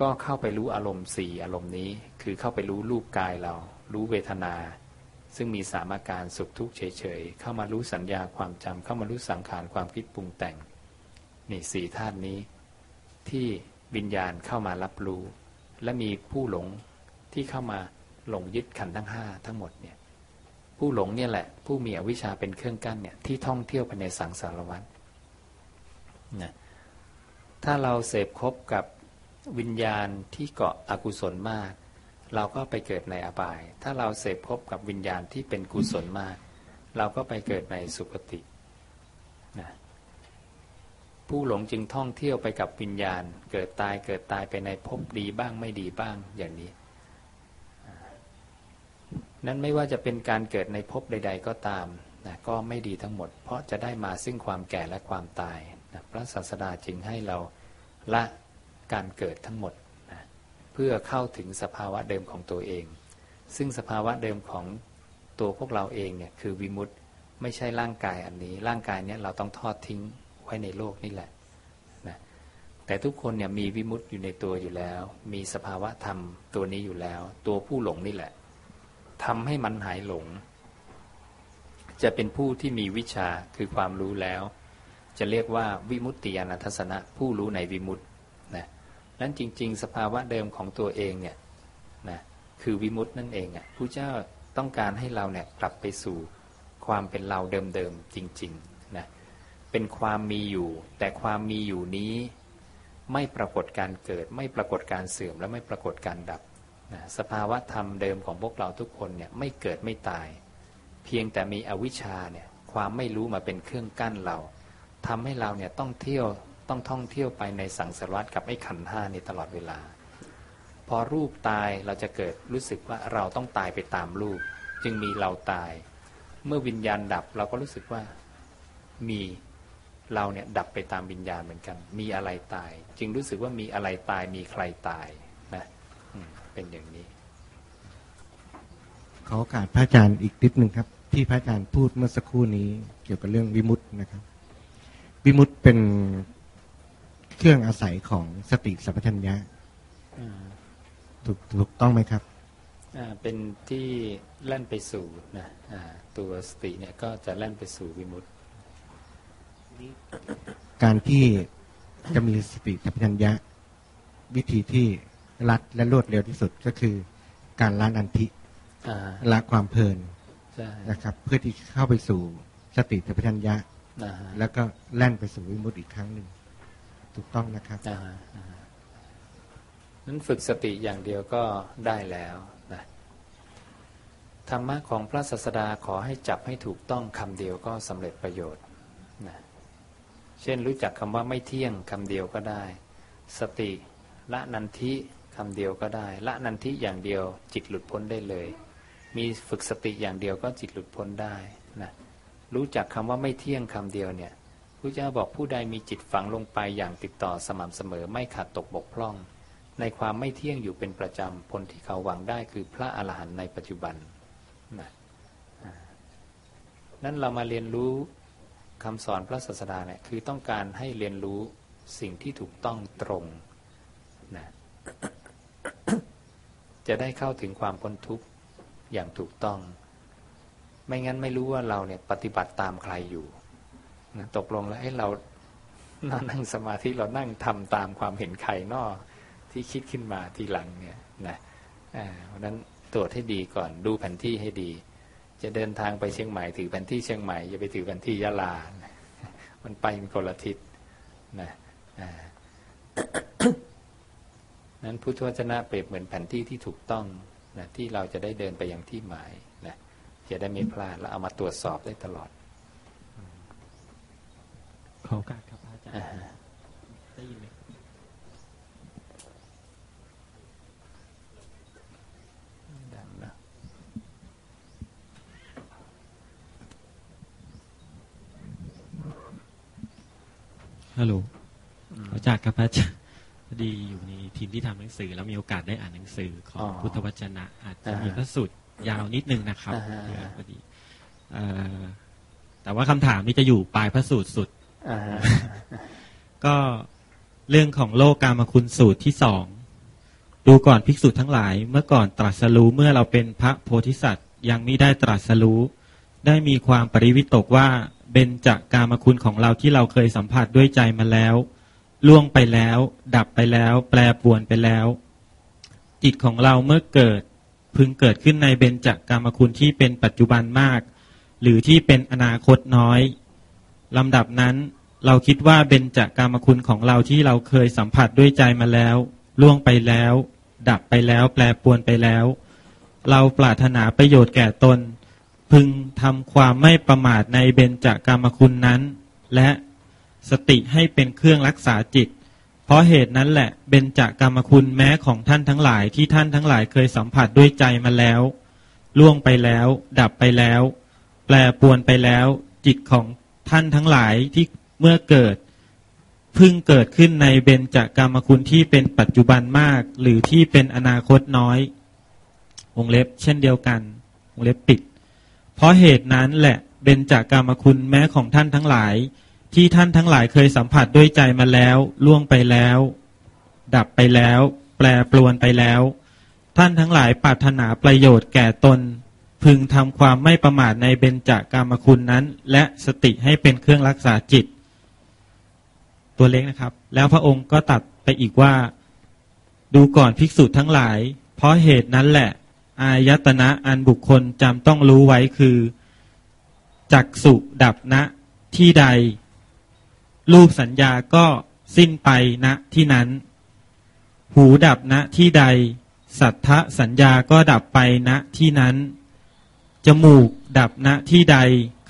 Speaker 1: ก็เข้าไปรู้อารมณ์สี่อารมณ์นี้ คือเข้าไปรู้รูปกายเรา รู้เวทนา ซึ่งมีสามอาการสุขทุกข์เฉยๆเข้ามารู้สัญญาความจำเข้ามารู้สังขารความคิดปรุงแต่งนี่สี่ธาตุนี้ที่ วิญญาณเข้ามารับรู้ และมีผู้หลงที่เข้ามาหลงยึดขันทั้งห้าทั้งหมดเนี่ยผู้หลงเนี่ยแหละ ผู้มีอวิชชาเป็นเครื่องกั้นเนี่ยที่ท่องเที่ยวไปในสังสารวัฏนะถ้าเราเสพคบกับวิญญาณที่เกาะอกุศลมาก เราก็ไปเกิดในอบาย ถ้าเราเสพคบกับวิญญาณที่เป็นกุศลมาก เราก็ไปเกิดในสุคตินะ ผู้หลงจึงท่องเที่ยวไปกับวิญญาณ เกิดตายเกิดตายไปในภพดีบ้างไม่ดีบ้างอย่างนี้ นั้นไม่ว่าจะเป็นการเกิดในภพใด ๆ ก็ตามนะก็ไม่ดีทั้งหมด เพราะจะได้มาซึ่งความแก่และความตายนะพระศาสดาจึงให้เราละการเกิดทั้งหมดนะเพื่อเข้าถึงสภาวะเดิมของตัวเอง ซึ่งสภาวะเดิมของตัวพวกเราเองเนี่ยคือวิมุตต์ไม่ใช่ร่างกายอันนี้ ร่างกายเนี้ยเราต้องทอดทิ้ง ไว้ในโลกนี่แหละนะแต่ทุกคนเนี่ยมีวิมุตต์อยู่ในตัวอยู่แล้ว มีสภาวะธรรมตัวนี้อยู่แล้ว ตัวผู้หลงนี่แหละทำให้มันหายหลง จะเป็นผู้ที่มีวิชาคือความรู้แล้ว จะเรียกว่าวิมุตติยานัทสนะผู้รู้ในวิมุตตินะนั้นจริง ๆ สภาวะเดิมของตัวเองเนี่ยนะคือวิมุตตินั่นเองอะผู้เจ้าต้องการให้เราเนี่ยกลับไปสู่ความเป็นเราเดิมๆจริง ๆ เป็นความมีอยู่ แต่ความมีอยู่นี้ไม่ปรากฏการเกิด ไม่ปรากฏการเสื่อมและไม่ปรากฏการดับนะสภาวะธรรมเดิมของพวกเราทุกคนเนี่ยไม่เกิดไม่ตาย เพียงแต่มีอวิชชาเนี่ยความไม่รู้มาเป็นเครื่องกั้นเราทำให้เราเนี่ยต้องเที่ยวต้องท่องเที่ยวไปในสังสารวัฏกับไอ้ขันห้านี้ตลอดเวลา พอรูปตายเราจะเกิดรู้สึกว่าเราต้องตายไปตามรูป จึงมีเราตาย เมื่อวิญญาณดับเราก็รู้สึกว่ามี เราเนี่ยดับไปตามวิญญาณเหมือนกัน มีอะไรตาย จึงรู้สึกว่ามีอะไรตายมีใครตายนะอืมเป็นอย่างนี้
Speaker 2: ขอโอกาสพระอาจารย์อีกนิดหนึ่งครับ ที่พระอาจารย์พูดเมื่อสักครู่นี้ เกี่ยวกับเรื่องวิมุตตินะครับวิมุตติเป็นเครื่องอาศัยของสติสัมปชัญญะ
Speaker 1: อ่า
Speaker 2: ถูกถูกต้องไหมครับ
Speaker 1: อ่าเป็นที่แล่นไปสู่นะอ่าตัวสติเนี่ยก็จะแล่นไปสู่วิมุตติ
Speaker 2: การที่จะมีสติสัมปชัญญะ วิธีที่รัดและรวดเร็วที่สุดก็คือการละนันทิ
Speaker 1: อ่า
Speaker 2: ละความเพลิน
Speaker 1: ใช่
Speaker 2: นะครับ เพื่อที่เข้าไปสู่สติสัมปชัญญะ
Speaker 1: อ่าฮะ
Speaker 2: แล้วก็แล่นไปสู่วิมุตติอีกครั้งหนึ่งถูกต้องนะครับ
Speaker 1: อ่าฮะอ่าฮะนั้นฝึกสติอย่างเดียวก็ได้แล้วนะธรรมะของพระศาสดาขอให้จับให้ถูกต้องคำเดียวก็สำเร็จประโยชน์นะ เช่นรู้จักคำว่าไม่เที่ยงคำเดียวก็ได้ สติละนันทิคำเดียวก็ได้ ละนันทิอย่างเดียวจิตหลุดพ้นได้เลย มีฝึกสติอย่างเดียวก็จิตหลุดพ้นได้นะรู้จักคำว่าไม่เที่ยงคำเดียวเนี่ยพระเจ้าบอกผู้ใดมีจิตฝังลงไปอย่างติดต่อสม่ำเสมอไม่ขาดตกบกพร่อง ในความไม่เที่ยงอยู่เป็นประจำผลที่เขาหวังได้คือพระอรหันต์ในปัจจุบันนะอ่านั้นเรามาเรียนรู้ คำสอนพระศาสดาเนี่ยคือต้องการให้เรียนรู้สิ่งที่ถูกต้องตรงนะจะได้เข้าถึงความพ้นทุกข์อย่างถูกต้อง ไม่งั้นไม่รู้ว่าเราเนี่ยปฏิบัติตามใครอยู่นะตกลงแล้วให้เรานั่งสมาธิเรานั่งทำตามความเห็นใครนอกที่คิดขึ้นมาทีหลังเนี่ยนะเพราะนั้นตรวจให้ดีก่อนดูแผนที่ให้ดี จะเดินทางไปเชียงใหม่ถือแผนที่เชียงใหม่อย่าไปถือแผนที่ยะลานะมันไปเป็นคนละทิศนะอ่านั้นพุทธวจนะเปรียบเหมือนแผนที่ที่ถูกต้องนะที่เราจะได้เดินไปยังที่หมายนะจะได้ไม่พลาดแล้วเอามาตรวจสอบได้ตลอด
Speaker 3: ขอโอกาสครับอาจารย์
Speaker 1: อ่าฮะ
Speaker 3: ได้ยินไหมครับ
Speaker 1: ดังนะ
Speaker 3: ฮัลโหลขอจากครับอาจารย์พอดีอยู่ในทีมที่ทำหนังสือ แล้วมีโอกาสได้อ่านหนังสือของพุทธวจนะ อาจจะมีพระสูตรยาวนิดนึงนะครับ
Speaker 1: อ่าฮะ
Speaker 3: เผื่อพอดีเอ่อแต่ว่าคำถามนี้จะอยู่ปลายพระสูตรสุด
Speaker 1: อ่าฮะ
Speaker 3: ก็เรื่องของโลกกามคุณสูตรที่สองดูก่อนภิกษุทั้งหลาย เมื่อก่อนตรัสรู้เมื่อเราเป็นพระโพธิสัตว์ ยังไม่ได้ตรัสรู้ ได้มีความปริวิตกว่า เบญจากกามคุณของเราที่เราเคยสัมผัสด้วยใจมาแล้ว ล่วงไปแล้ว ดับไปแล้ว แปรปวนไปแล้ว จิตของเราเมื่อเกิด พึงเกิดขึ้นในเบญจากกามคุณที่เป็นปัจจุบันมาก หรือที่เป็นอนาคตน้อยลำดับนั้น เราคิดว่าเบญจากกามคุณของเราที่เราเคยสัมผัสด้วยใจมาแล้ว ล่วงไปแล้ว ดับไปแล้ว แปรปวนไปแล้ว เราปรารถนาประโยชน์แก่ตน พึงทำความไม่ประมาทในเบญจากามคุณนั้น และสติให้เป็นเครื่องรักษาจิต เพราะเหตุนั้นแหละเบญจากามคุณแม้ของท่านทั้งหลายที่ท่านทั้งหลายเคยสัมผัสด้วยใจมาแล้ว ล่วงไปแล้ว ดับไปแล้ว แปรปวนไปแล้ว จิตของท่านทั้งหลายที่เมื่อเกิดพึ่งเกิดขึ้นในเบญจากกามคุณที่เป็นปัจจุบันมาก หรือที่เป็นอนาคตน้อย วงเล็บเช่นเดียวกัน วงเล็บปิด เพราะเหตุนั้นแหละเบญจากกามคุณแม้ของท่านทั้งหลาย ที่ท่านทั้งหลายเคยสัมผัสด้วยใจมาแล้วล่วงไปแล้ว ดับไปแล้ว แปรปรวนไปแล้ว ท่านทั้งหลายปรารถนาประโยชน์แก่ตน พึงทำความไม่ประมาทในเบญจากกามคุณนั้น และสติให้เป็นเครื่องรักษาจิต ตัวเล็กนะครับ แล้วพระองค์ก็ตัดไปอีกว่า ดูก่อนภิกษุทั้งหลาย เพราะเหตุนั้นแหละ อายตนะอันบุคคลจำต้องรู้ไว้คือ จักสุดับณที่ใด รูปสัญญาก็สิ้นไปณที่นั้น หูดับณที่ใด สัทธะสัญญาก็ดับไปณที่นั้น จมูกดับณที่ใด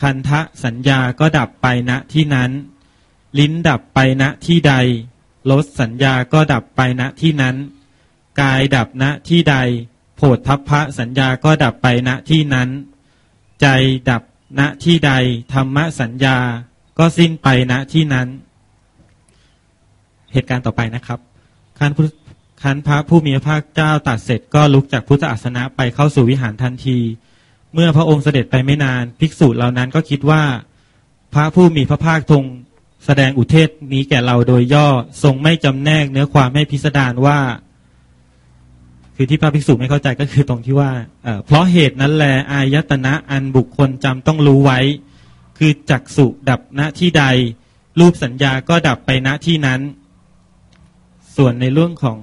Speaker 3: คันทะสัญญาก็ดับไปณที่นั้น ลิ้นดับไปณที่ใดรสสัญญาก็ดับไปณที่นั้น กายดับณที่ใด โผฏฐัพพะสัญญาก็ดับไปณที่นั้น ใจดับณที่ใดธรรมสัญญาก็สิ้นไปณที่นั้น เหตุการณ์ต่อไปนะครับคันพุคันพระผู้มีพระภาคเจ้าตัดเสร็จก็ลุกจากพุทธอาสนะไปเข้าสู่วิหารทันที เมื่อพระองค์เสด็จไปไม่นานภิกษุเหล่านั้นก็คิดว่า พระผู้มีพระภาคทรงแสดงอุเทศนี้แก่เราโดยย่อทรงไม่จำแนกเนื้อความให้พิสดารว่า คือที่พระภิกษุไม่เข้าใจก็คือตรงที่ว่าเพราะเหตุนั้นแลอายตนะอันบุคคลจำต้องรู้ไว้ คือจักสุดับณที่ใด รูปสัญญาก็ดับไปณที่นั้น ส่วนในเรื่องของ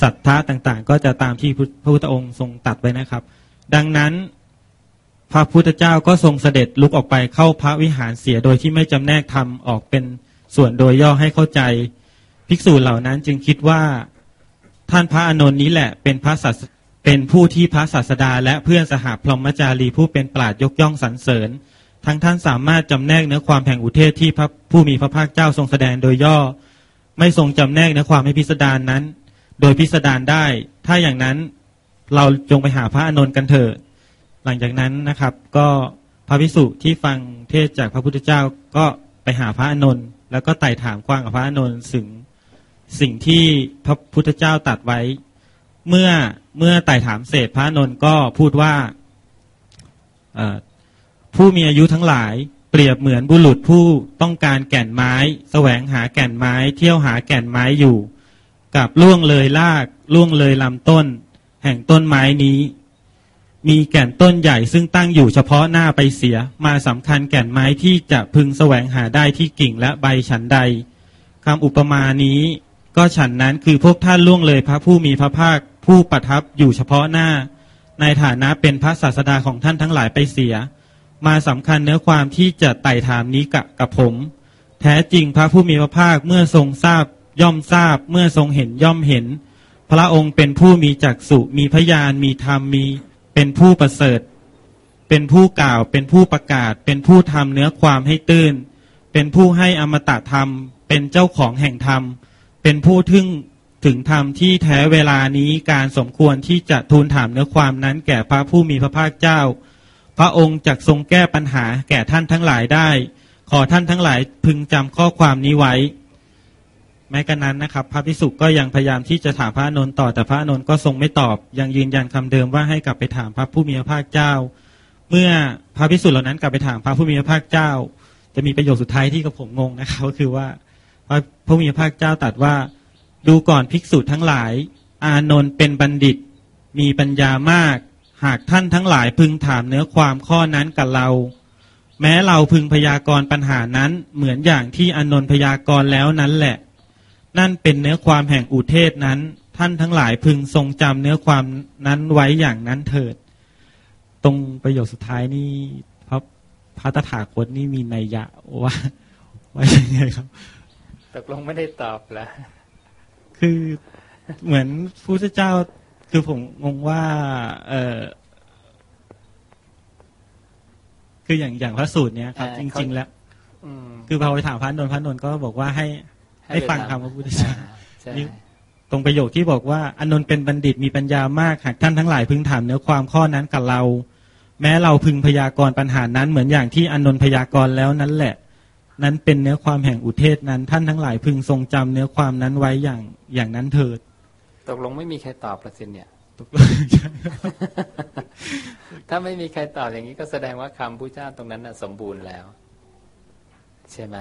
Speaker 3: ศรัทธาต่างๆ ก็จะตามที่พระพุทธองค์ทรงตัดไว้นะครับ ดังนั้นพระพุทธเจ้าก็ทรงเสด็จลุกออกไปเข้าพระวิหารเสียโดยที่ไม่จำแนกทำออกเป็นส่วนโดยย่อให้เข้าใจ ภิกษุเหล่านั้นจึงคิดว่า ท่านพระอานนท์นี้แหละเป็นพระศาสเป็นผู้ที่พระศาสดา และเพื่อนสหพรหมจารีผู้เป็นปราดยกย่องสรรเสริญ ทั้งท่านสามารถจำแนกเนื้อความแห่งอุเทศที่พระผู้มีพระภาคเจ้าทรงแสดงโดยย่อ ไม่ทรงจำแนกเนื้อความให้พิสดารนนั้น โดยพิสดารได้ ถ้าอย่างนั้นเราจงไปหาพระอานนท์กันเถิดหลังจากนั้นนะครับ ก็พระพิสุที่ฟังเทศจากพระพุทธเจ้าก็ไปหาพระอานนท์แล้วก็ไต่ถามกว้างกับพระอานนท์ถึง สิ่งที่พระพุทธเจ้าตัดไว้ เมื่อเมื่อไต่ถามเสร็จพระอานนท์ก็พูดว่าผู้มีอายุทั้งหลายเปรียบเหมือนบุรุษผู้ต้องการแก่นไม้ แสวงหาแก่นไม้ เที่ยวหาแก่นไม้อยู่ กับล่วงเลยรากล่วงเลยลำต้น แห่งต้นไม้นี้ มีแก่นต้นใหญ่ซึ่งตั้งอยู่เฉพาะหน้าไปเสีย มาสำคัญแก่นไม้ที่จะพึงแสวงหาได้ที่กิ่งและใบฉันใดคำอุปมานี้ ก็ฉันนั้นคือพวกท่านล่วงเลยพระผู้มีพระภาคผู้ประทับอยู่เฉพาะหน้า ในฐานะเป็นพระศาสดาของท่านทั้งหลายไปเสีย มาสำคัญเนื้อความที่จะไต่ถามนี้กับกับผม แท้จริงพระผู้มีพระภาคเมื่อทรงทราบย่อมทราบเมื่อทรงเห็นย่อมเห็น พระองค์เป็นผู้มีจักษุมีพยานมีธรรมมี เป็นผู้ประเสริฐ เป็นผู้กล่าว เป็นผู้ประกาศ เป็นผู้ทำเนื้อความให้ตื้น เป็นผู้ให้อมตะธรรม เป็นเจ้าของแห่งธรรม เป็นผู้ทึ่งถึงธรรมที่แท้เวลานี้การสมควรที่จะทูลถามเนื้อความนั้นแก่พระผู้มีพระภาคเจ้า พระองค์จักทรงแก้ปัญหาแก่ท่านทั้งหลายได้ ขอท่านทั้งหลายพึงจำข้อความนี้ไว้ แม้กระนั้นนะครับ พระพิสุก็ยังพยายามที่จะถามพระนนท์ต่อแต่พระนนท์ก็ทรงไม่ตอบ ยังยืนยันคำเดิมว่าให้กลับไปถามพระผู้มีพระภาคเจ้า เมื่อพระพิสุเหล่านั้นกลับไปถามพระผู้มีพระภาคเจ้า จะมีประโยคสุดท้ายที่กับผมงงนะครับก็คือว่า พระผู้มีพระภาคเจ้าตรัสว่า ดูก่อนภิกษุทั้งหลาย อานนท์เป็นบัณฑิต มีปัญญามาก หากท่านทั้งหลายพึงถามเนื้อความข้อนั้นกับเรา แม้เราพึงพยากรณ์ปัญหานั้นเหมือนอย่างที่อานนท์พยากรณ์แล้วนั้นแหละ นั่นเป็นเนื้อความแห่งอุเทศนั้น ท่านทั้งหลายพึงทรงจำเนื้อความนั้นไว้อย่างนั้นเถิด ตรงประโยคสุดท้ายนี่พระพระตถาคตนี่มีนัยยะว่าว่ายังไงครับ
Speaker 1: ตกลงไม่ได้ตอบแล้ว
Speaker 3: คือเหมือนพระพุทธเจ้า คือผมงงว่า เออคืออย่างอย่างพระสูตรเนี้ยครับ
Speaker 1: อ่า
Speaker 3: จริง
Speaker 1: เขา
Speaker 3: ๆแล้ว
Speaker 1: อืม
Speaker 3: คือพอไปถามพระนนท์พระนนท์ก็บอกว่าให้ ให้ฟังคำพระพุทธเจ้า
Speaker 1: อ่ใช่
Speaker 3: นี่ตรงประโยคที่บอกว่าอานนท์เป็นบัณฑิตมีปัญญามากหากท่านทั้งหลายพึงถามเนื้อความข้อนั้นกับเรา แม้เราพึงพยากรณ์ปัญหานั้นเหมือนอย่างที่อานนท์พยากรณ์แล้วนั้นแหละ นั้นเป็นเนื้อความแห่งอุเทศนั้น ท่านทั้งหลายพึงทรงจำเนื้อความนั้นไว้อย่างอย่างนั้นเถิด
Speaker 1: ตกลงไม่มีใครตอบละสิเนี่ย
Speaker 3: ตกลง
Speaker 1: ถ้าไม่มีใครตอบอย่างนี้ก็แสดงว่าคำพุทธเจ้าตรงนั้นน่ะสมบูรณ์แล้ว ใช่ไหม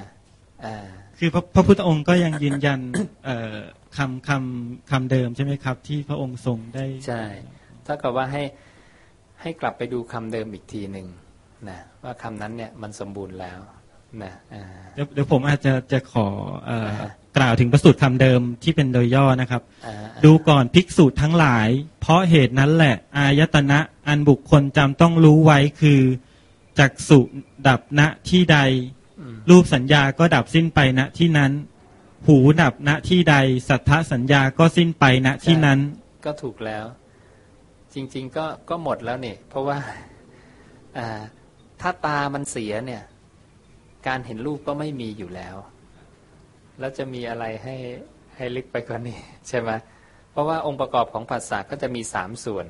Speaker 1: อ่า
Speaker 3: คือพระพระพุทธองค์ก็ยังยืนยันเอ่อคำคำคำเดิมใช่ไหมครับ ที่พระองค์ทรงได้
Speaker 1: ใช่ถ้ากับว่าให้ให้กลับไปดูคำเดิมอีกทีหนึ่งนะว่าคำนั้นเนี่ยมันสมบูรณ์แล้ว นะอ่า
Speaker 3: เดี๋ยวเดี๋ยวผมอาจจะจะขอเอ่อ
Speaker 1: อ่าฮะ
Speaker 3: กล่าวถึงประสูตรคำเดิมที่เป็นโดยย่อนะครับ
Speaker 1: อ่า
Speaker 3: ดูก่อนภิกษุทั้งหลาย เพราะเหตุนั้นแหละ อายตนะอันบุคคลจำต้องรู้ไว้คือจักสุดับณที่ใด
Speaker 1: อืม
Speaker 3: รูปสัญญาก็ดับสิ้นไปณที่นั้น หูดับณที่ใด สัทธสัญญาก็สิ้นไปณที่นั้น
Speaker 1: ก็ถูกแล้ว จริง ๆ ก็ก็หมดแล้วเนี่ยเพราะว่าอ่าถ้าตามันเสียเนี่ย การเห็นรูปก็ไม่มีอยู่แล้ว แล้วจะมีอะไรให้ให้ลึกไปกว่านี้ใช่ไหมเพราะว่าองค์ประกอบของภาษาก็จะมีสามส่วน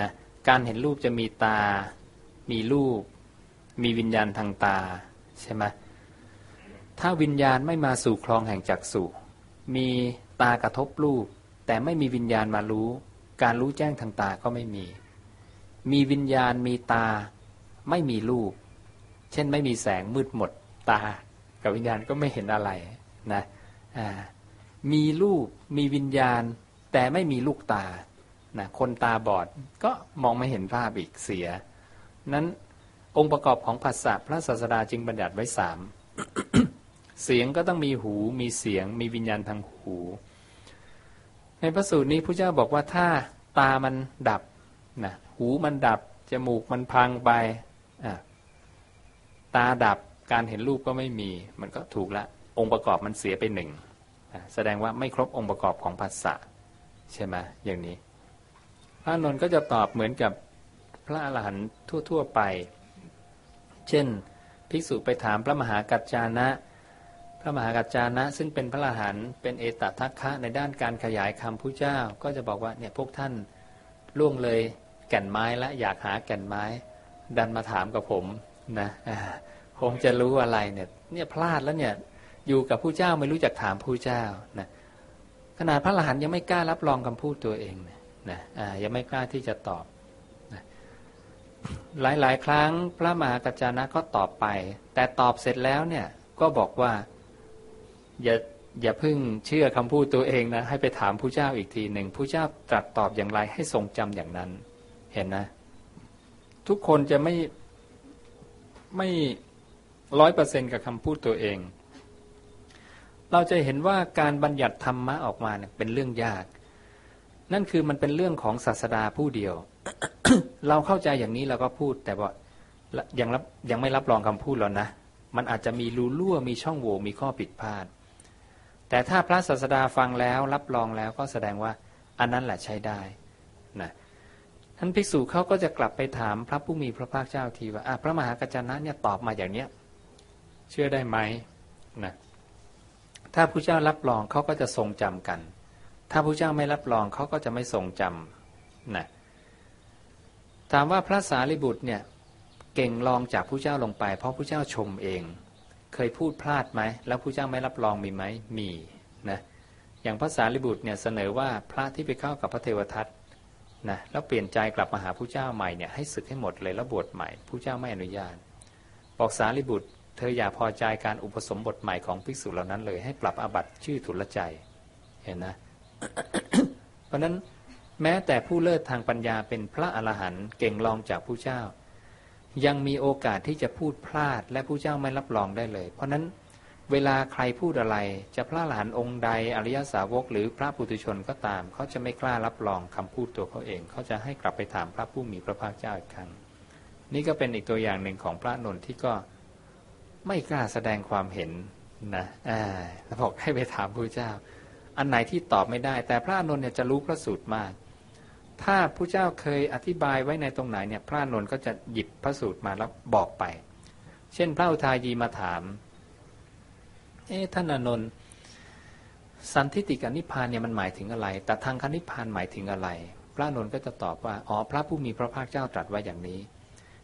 Speaker 1: นะการเห็นรูปจะมีตา มีรูป มีวิญญาณทางตาใช่ไหมถ้าวิญญาณไม่มาสู่คลองแห่งจักษุมีตากระทบรูป แต่ไม่มีวิญญาณมารู้ การรู้แจ้งทางตาก็ไม่มี มีวิญญาณมีตา ไม่มีรูป เช่นไม่มีแสงมืดหมดตา กับวิญญาณก็ไม่เห็นอะไรนะมีรูปมีวิญญาณ แต่ไม่มีลูกตานะคนตาบอดก็มองไม่เห็นภาพอีกเสีย นั้นองค์ประกอบของภาษาพระศาสดาจึงบัญญัติไว้สามเสียงก็ต้องมีหู มีเสียง มีวิญญาณทางหู ในพระสูตรนี้พระเจ้าบอกว่าถ้าตามันดับนะหูมันดับ จมูกมันพังไปอะ ตาดับการเห็นรูปก็ไม่มี มันก็ถูกละ องค์ประกอบมันเสียไปหนึ่งแสดงว่าไม่ครบองค์ประกอบของภาษาใช่ไหมอย่างนี้ พระนนท์ก็จะตอบเหมือนกับพระอรหันต์ทั่ว ๆไป เช่น ภิกษุไปถามพระมหากัจจานะ พระมหากัจจานะ ซึ่งเป็นพระอรหันต์เป็นเอตทัคคะในด้านการขยายคำพุทธเจ้า ก็จะบอกว่าเนี่ยพวกท่านล่วงเลยแก่นไม้และอยากหาแก่นไม้ ดันมาถามกับผม นะคงจะรู้อะไรเนี่ยเนี่ยพลาดแล้วเนี่ยอยู่กับผู้เจ้าไม่รู้จักถามผู้เจ้านะขนาดพระอรหันต์ยังไม่กล้ารับรองคำพูดตัวเองนะนะยังไม่กล้าที่จะตอบนะหลายๆ ครั้งพระมหากัจจานะก็ตอบไป แต่ตอบเสร็จแล้วเนี่ยก็บอกว่าอย่าอย่าเพิ่งเชื่อคำพูดตัวเองนะให้ไปถามผู้เจ้าอีกทีหนึ่งผู้เจ้าตรัสตอบอย่างไรให้ทรงจำอย่างนั้น เห็นนะ ทุกคนจะไม่ ไม่ร้อยเปอร์เซ็นกับคำพูดตัวเอง เราจะเห็นว่าการบัญญัติธรรมะออกมาเนี่ยเป็นเรื่องยาก นั่นคือมันเป็นเรื่องของศาสดาผู้เดียว เราเข้าใจอย่างนี้เราก็พูด แต่ว่ายังรับยังไม่รับรองคำพูดเรานะ มันอาจจะมีรูรั่วมีช่องโหว่มีข้อผิดพลาด แต่ถ้าพระศาสดาฟังแล้วรับรองแล้วก็แสดงว่าอันนั้นแหละใช้ได้ ท่านภิกษุเขาก็จะกลับไปถามพระผู้มีพระภาคเจ้าทีว่าพระมหากัจจนะเนี่ยตอบมาอย่างเนี้ยเชื่อได้ไหมนะถ้าพระเจ้ารับรองเขาก็จะทรงจำกัน ถ้าพระเจ้าไม่รับรองเขาก็จะไม่ทรงจำนะถามว่าพระสารีบุตรเนี่ยเก่งรองจากพระเจ้าลงไป เพราะพระเจ้าชมเอง เคยพูดพลาดไหมแล้วพระเจ้าไม่รับรองมีไหมมีนะอย่างพระสารีบุตรเนี่ยเสนอว่าพระที่ไปเข้ากับพระเทวทัต นะแล้วเปลี่ยนใจกลับมาหาผู้เจ้าใหม่เนี่ยให้ศึกให้หมดเลยแล้วบวชใหม่ผู้เจ้าไม่อนุญาต บอกสารีบุตร เธออย่าพอใจการอุปสมบทใหม่ของภิกษุเหล่านั้นเลยให้ปรับอาบัติชื่อทุลใจเห็นนะ เพราะนั้นแม้แต่ผู้เลิศทางปัญญาเป็นพระอรหันต์เก่งรองจากผู้เจ้า ยังมีโอกาสที่จะพูดพลาดและผู้เจ้าไม่รับรองได้เลย เพราะนั้น เวลาใครพูดอะไร จะพระอรหันองค์ใดอริยสาวกหรือพระปุถุชนก็ตาม เขาจะไม่กล้ารับรองคำพูดตัวเขาเอง เขาจะให้กลับไปถามพระผู้มีพระภาคเจ้าอีกครั้ง นี่ก็เป็นอีกตัวอย่างหนึ่งของพระนนท์ที่ก็ไม่กล้าแสดงความเห็นนะอ่าแล้วบอกให้ไปถามพระเจ้า อันไหนที่ตอบไม่ได้ แต่พระนนท์เนี่ยจะรู้พระสูตรมาก ถ้าพระเจ้าเคยอธิบายไว้ในตรงไหนเนี่ย พระนนท์ก็จะหยิบพระสูตรมาแล้วบอกไป เช่นพระอุทายีมาถาม เอ๊ะท่านอนนท์สันทิติกนิพพานเนี่ยมันหมายถึงอะไร แต่ทางคนิพพานหมายถึงอะไร พระนนท์ก็จะตอบว่า อ๋อ พระผู้มีพระภาคเจ้าตรัสไว้อย่างนี้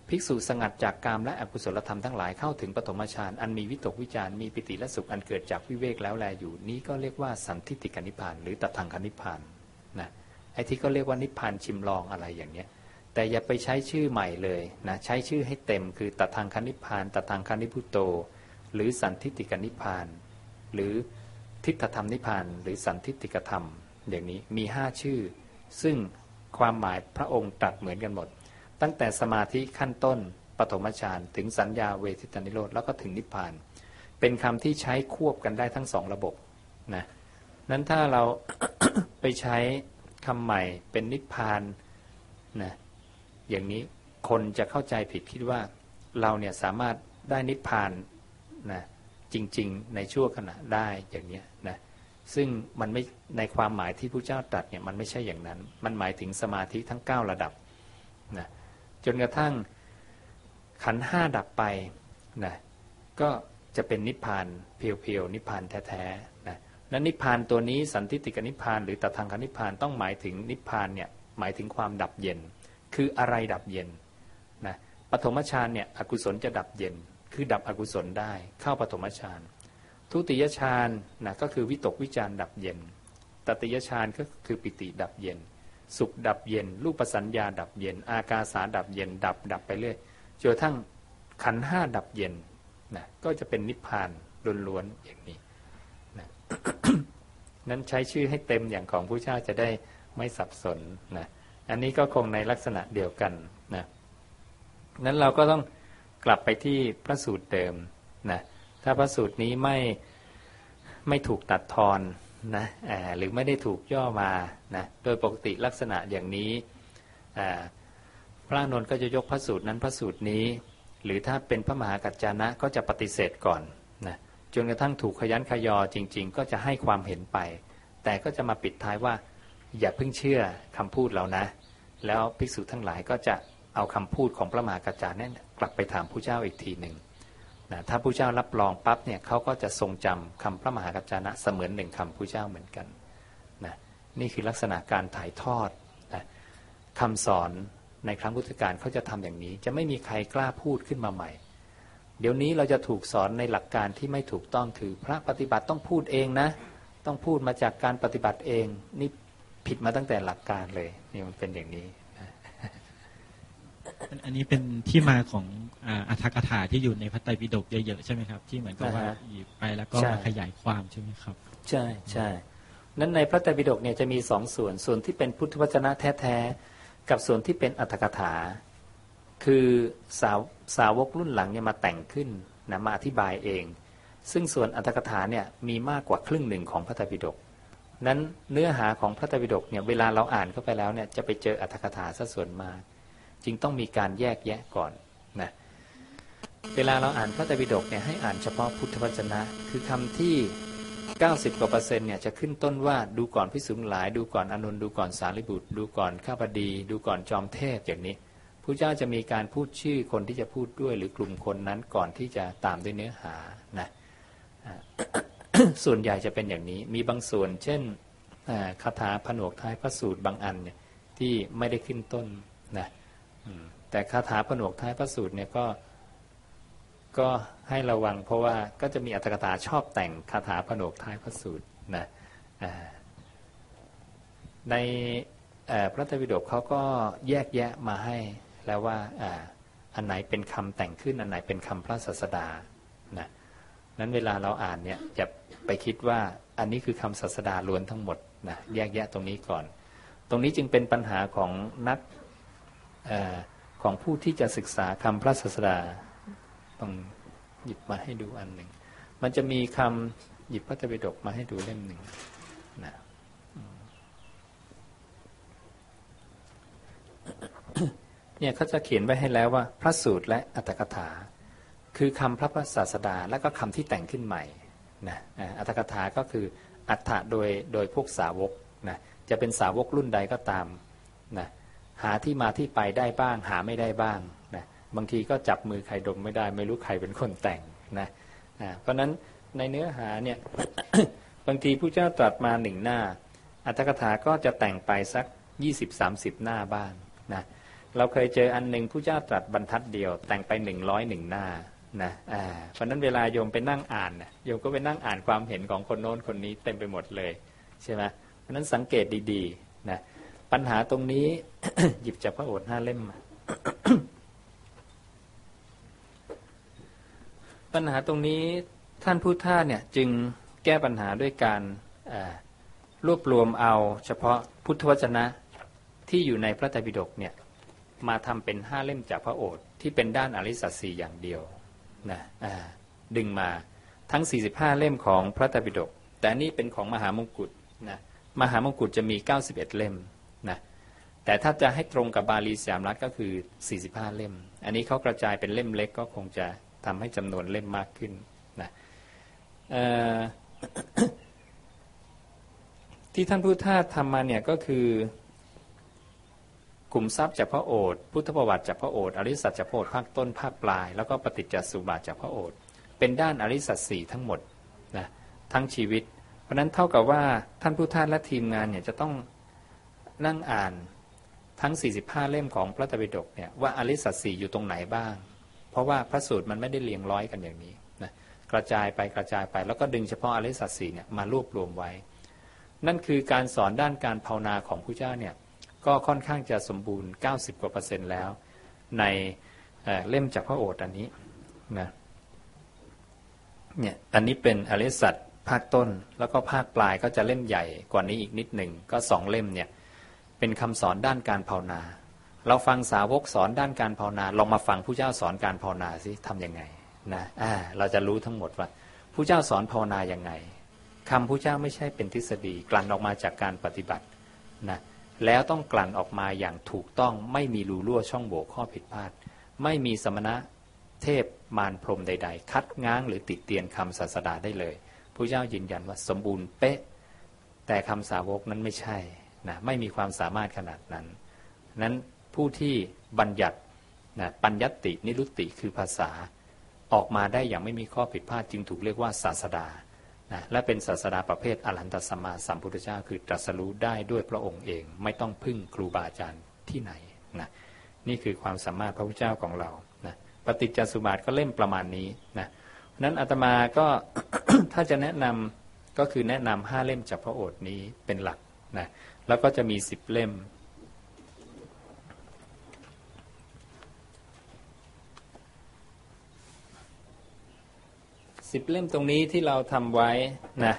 Speaker 1: ภิกษุสงัดจากกามและอกุศลธรรมทั้งหลายเข้าถึงปฐมฌาน อันมีวิตกวิจารมีปิติและสุข อันเกิดจากวิเวกแล้วแลอยู่ นี้ก็เรียกว่าสันทิติกนิพพาน หรือตทางคนิพพาน นะ ไอ้ที่ก็เรียกว่านิพพานชิมลองอะไรอย่างเนี้ย แต่อย่าไปใช้ชื่อใหม่เลยนะ ใช้ชื่อให้เต็มคือตทางคนิพพานตทางคนิพุโต หรือสันทิติกานิพาน หรือทิฏฐธรรมนิพพาน หรือสันทิติกธรรม อย่างนี้มีห้าชื่อ ซึ่งความหมายพระองค์ตรัสเหมือนกันหมด ตั้งแต่สมาธิขั้นต้นปฐมฌานถึงสัญญาเวทิตานิโรธแล้วก็ถึงนิพพาน เป็นคำที่ใช้ควบกันได้ทั้งสองระบบนะนั้นถ้าเราไปใช้คำใหม่เป็นนิพพานนะอย่างนี้คนจะเข้าใจผิดคิดว่าเราเนี่ยสามารถได้นิพพาน นะจริง ๆ ในชั่วขณะได้อย่างนี้นะซึ่งมันไม่ในความหมายที่พระเจ้าตรัสเนี่ยมันไม่ใช่อย่างนั้น มันหมายถึงสมาธิทั้ง 9 ระดับนะจนกระทั่งขันห้าดับไปนะก็จะเป็นนิพพานเพียวๆนิพพานแท้ๆนะนั้นนิพพานตัวนี้สันติติกนิพพานหรือตัทางคนิพพานต้องหมายถึงนิพพานเนี่ยหมายถึงความดับเย็น คืออะไรดับเย็นนะปฐมฌานเนี่ยอกุศลจะดับเย็น คือดับอกุศลได้เข้าปฐมฌานทุติยฌานนะก็คือวิตกวิจารดับเย็น ตติยฌานก็คือปิติดับเย็น สุขดับเย็น รูปสัญญาดับเย็น อากาสาดับเย็น ดับดับไปเรื่อยจนกระทั่งขันห้าดับเย็นนะก็จะเป็นนิพพานล้วนๆอย่างนี้นะนั้นใช้ชื่อให้เต็มอย่างของผู้เจ้าจะได้ไม่สับสนนะอันนี้ก็คงในลักษณะเดียวกันนะนั้นเราก็ต้อง กลับไปที่พระสูตรเดิมนะถ้าพระสูตรนี้ไม่ไม่ถูกตัดทอนนะหรือไม่ได้ถูกย่อมานะโดยปกติลักษณะอย่างนี้พระนนท์ก็จะยกพระสูตรนั้นพระสูตรนี้ หรือถ้าเป็นพระมหากัจจานะก็จะปฏิเสธก่อนนะจนกระทั่งถูกขยันขยอจริง ๆ ก็จะให้ความเห็นไป แต่ก็จะมาปิดท้ายว่า อย่าเพิ่งเชื่อคำพูดเรานะ แล้วภิกษุทั้งหลายก็จะเอาคำพูดของพระมหากัจจานะ ลับไปถามผู้เจ้าอีกทีหนึ่งนะถ้าผู้เจ้ารับรองปั๊บเนี่ยเขาก็จะทรงจำคำพระมหากัจจานะเสมือนหนึ่งคำผู้เจ้าเหมือนกันนะนี่คือลักษณะการถ่ายทอดนะคำสอนในครั้งพุทธกาลเขาจะทำอย่างนี้ จะไม่มีใครกล้าพูดขึ้นมาใหม่ เดี๋ยวนี้เราจะถูกสอนในหลักการที่ไม่ถูกต้องคือพระปฏิบัติต้องพูดเองนะ ต้องพูดมาจากการปฏิบัติเองนี่ผิดมาตั้งแต่หลักการเลยนี่มันเป็นอย่างนี้
Speaker 3: อันนี้เป็นที่มาของอัธกถาที่อยู่ในพระไตรปิฎกเยอะๆใช่ไหมครับ ที่เหมือนกับว่าหยิบไปแล้วก็มาขยายความใช่ไหมครับ
Speaker 1: ใช่ใช่นั้นในพระไตรปิฎกเนี่ยจะมีสองส่วนส่วนที่เป็นพุทธวจนะแท้ๆกับส่วนที่เป็นอัธกถา คือสาวสาวกรุ่นหลังเนี่ยมาแต่งขึ้นนะมาอธิบายเอง ซึ่งส่วนอัธกถาเนี่ยมีมากกว่าครึ่งหนึ่งของพระไตรปิฎกนั้นเนื้อหาของพระไตรปิฎกเนี่ยเวลาเราอ่านเข้าไปแล้วเนี่ยจะไปเจออัธกถาซะส่วนมาก จึงต้องมีการแยกแยะก่อนนะเวลาเราอ่านพระไตรปิฎกเนี่ยให้อ่านเฉพาะพุทธวจนะ คือคำที่ 90กว่าเปอร์เซ็นต์เนี่ยจะขึ้นต้นว่าดูก่อนพิสุงหลาย ดูก่อนอนุนดูก่อนสารีบุตร ดูก่อนข้าพดี ดูก่อนจอมเทพอย่างนี้พระเจ้าจะมีการพูดชื่อคนที่จะพูดด้วยหรือกลุ่มคนนั้นก่อนที่จะตามด้วยเนื้อหานะส่วนใหญ่จะเป็นอย่างนี้ มีบางส่วน เช่นคาถาผนวกท้ายพระสูตรบางอันเนี่ยที่ไม่ได้ขึ้นต้นนะ แต่คาถาผนวกท้ายพระสูตรเนี่ยก็ก็ให้ระวังเพราะว่าก็จะมีอัตถกถาชอบแต่งคาถาผนวกท้ายพระสูตรนะในพระไตรปิฎกเขาก็แยกแยะมาให้แล้วว่าอันไหนเป็นคำแต่งขึ้น อันไหนเป็นคำพระศาสดานะนั้นเวลาเราอ่านเนี่ยจะไปคิดว่าอันนี้คือคำศาสดาล้วนทั้งหมดนะแยกแยะตรงนี้ก่อน ตรงนี้จึงเป็นปัญหาของนัก ของผู้ที่จะศึกษาคำพระศาสดาต้องหยิบมาให้ดูอันหนึ่ง มันจะมีคำหยิบพระไตรปิฎกมาให้ดูเล่มหนึ่งนะเนี่ยเขาจะเขียนไว้ให้แล้วว่า พระสูตรและอัตถกถา คือคำพระพระศาสดาและก็คำที่แต่งขึ้นใหม่นะอัตถกถาก็คืออัฏฐะโดยโดยพวกสาวกนะจะเป็นสาวกรุ่นใดก็ตามนะ หาที่มาที่ไปได้บ้าง หาไม่ได้บ้างนะบางทีก็จับมือใครดมไม่ได้ ไม่รู้ใครเป็นคนแต่งนะเพราะนั้นในเนื้อหาเนี่ยบางทีผู้เจ้าตรัสมาหนึ่งหน้า อัตถกถาก็จะแต่งไปสัก 20-30 หน้าบ้างนะเราเคยเจออันหนึ่งผู้เจ้าตรัสบรรทัดเดียว แต่งไปหนึ่งร้อยหนึ่งหน้านะเพราะนั้นเวลาโยมไปนั่งอ่านโยมก็ไปนั่งอ่านความเห็นของคนโน้นคนนี้เต็มไปหมดเลยใช่ไหมเพราะนั้นสังเกตดีๆนะ ปัญหาตรงนี้ หยิบจากพระโอษฐ์ห้าเล่มมาปัญหาตรงนี้ท่านผู้ท่าเนี่ยจึงแก้ปัญหาด้วยการรวบรวมเอาเฉพาะพุทธวจนะที่อยู่ในพระไตรปิฎกเนี่ยมาทำเป็นห้าเล่มจากพระโอษฐ์ที่เป็นด้านอริสัตสีอย่างเดียวนะดึงมาทั้ง 45 เล่มของพระไตรปิฎกแต่นี่เป็นของมหามงกุฎนะมหามงกุฎจะมี 91 เล่ม แต่ถ้าจะให้ตรงกับบาลีสยามรัฐก็คือ 45 เล่ม อันนี้เขากระจายเป็นเล่มเล็กก็คงจะทำให้จำนวนเล่มมากขึ้นนะที่ท่านพุทธาทำมาเนี่ยก็คือกลุ่มทรัพย์จากพระโอษฐ์พุทธประวัติจากพระโอษฐ์อริสัจจากพระโอษฐ์ภาคต้นภาคปลาย แล้วก็ปฏิจจสุบาทจากพระโอษฐ์เป็นด้านอริสัจสี่ทั้งหมดนะทั้งชีวิต เพราะนั้นเท่ากับว่าท่านผู้ท่านและทีมงานเนี่ยจะต้องนั่งอ่าน ทั้ง 45 เล่มของพระตปิฎกเนี่ยว่าอริสัจสี่อยู่ตรงไหนบ้าง เพราะว่าพระสูตรมันไม่ได้เรียงร้อยกันอย่างนี้นะกระจายไปกระจายไป แล้วก็ดึงเฉพาะอริสัจสี่เนี่ยมารวบรวมไว้ นั่นคือการสอนด้านการภาวนาของพระเจ้าเนี่ยก็ค่อนข้างจะสมบูรณ์ 90 กว่าเปอร์เซ็นต์แล้ว ในเล่มจากพระโอษฐ์อันนี้นะเนี่ยอันนี้เป็นอริสัตภาคต้นแล้วก็ภาคปลายก็จะเล่มใหญ่กว่านี้อีกนิดหนึ่งก็สองเล่มเนี่ย เป็นคำสอนด้านการภาวนา เราฟังสาวกสอนด้านการภาวนา ลองมาฟังผู้เจ้าสอนการภาวนาสิทำยังไงนะอ่าเราจะรู้ทั้งหมดว่าผู้เจ้าสอนภาวนายังไงคำผู้เจ้าไม่ใช่เป็นทฤษฎีกลั่นออกมาจากการปฏิบัตินะแล้วต้องกลั่นออกมาอย่างถูกต้องไม่มีรูรั่วช่องโหว่ข้อผิดพลาด ไม่มีสมณะเทพมารพรมใด ๆ คัดง้างหรือติดเตียนคำศาสดาได้เลยพระเจ้ายืนยันว่าสมบูรณ์เป๊ะ แต่คำสาวกนั้นไม่ใช่ นะไม่มีความสามารถขนาดนั้นนั้นผู้ที่บัญญัตินะปัญญตินิรุตติคือภาษาออกมาได้อย่างไม่มีข้อผิดพลาดจึงถูกเรียกว่าศาสดานะและเป็นศาสดาประเภทอรหันตสัมมาสัมพุทธเจ้าคือตรัสรู้ได้ด้วยพระองค์เอง ไม่ต้องพึ่งครูบาอาจารย์ที่ไหนนะนี่คือความสามารถพระพุทธเจ้าของเรานะปฏิจจสุบาทก็เล่มประมาณนี้นะนั้นอาตมาก็ถ้าจะแนะนำก็คือแนะนำห้าเล่มจากพระโอษฐ์นี้เป็นหลักนะ แล้วก็จะมีสิบเล่ม สิบเล่มตรงนี้ที่เราทำไว้นะ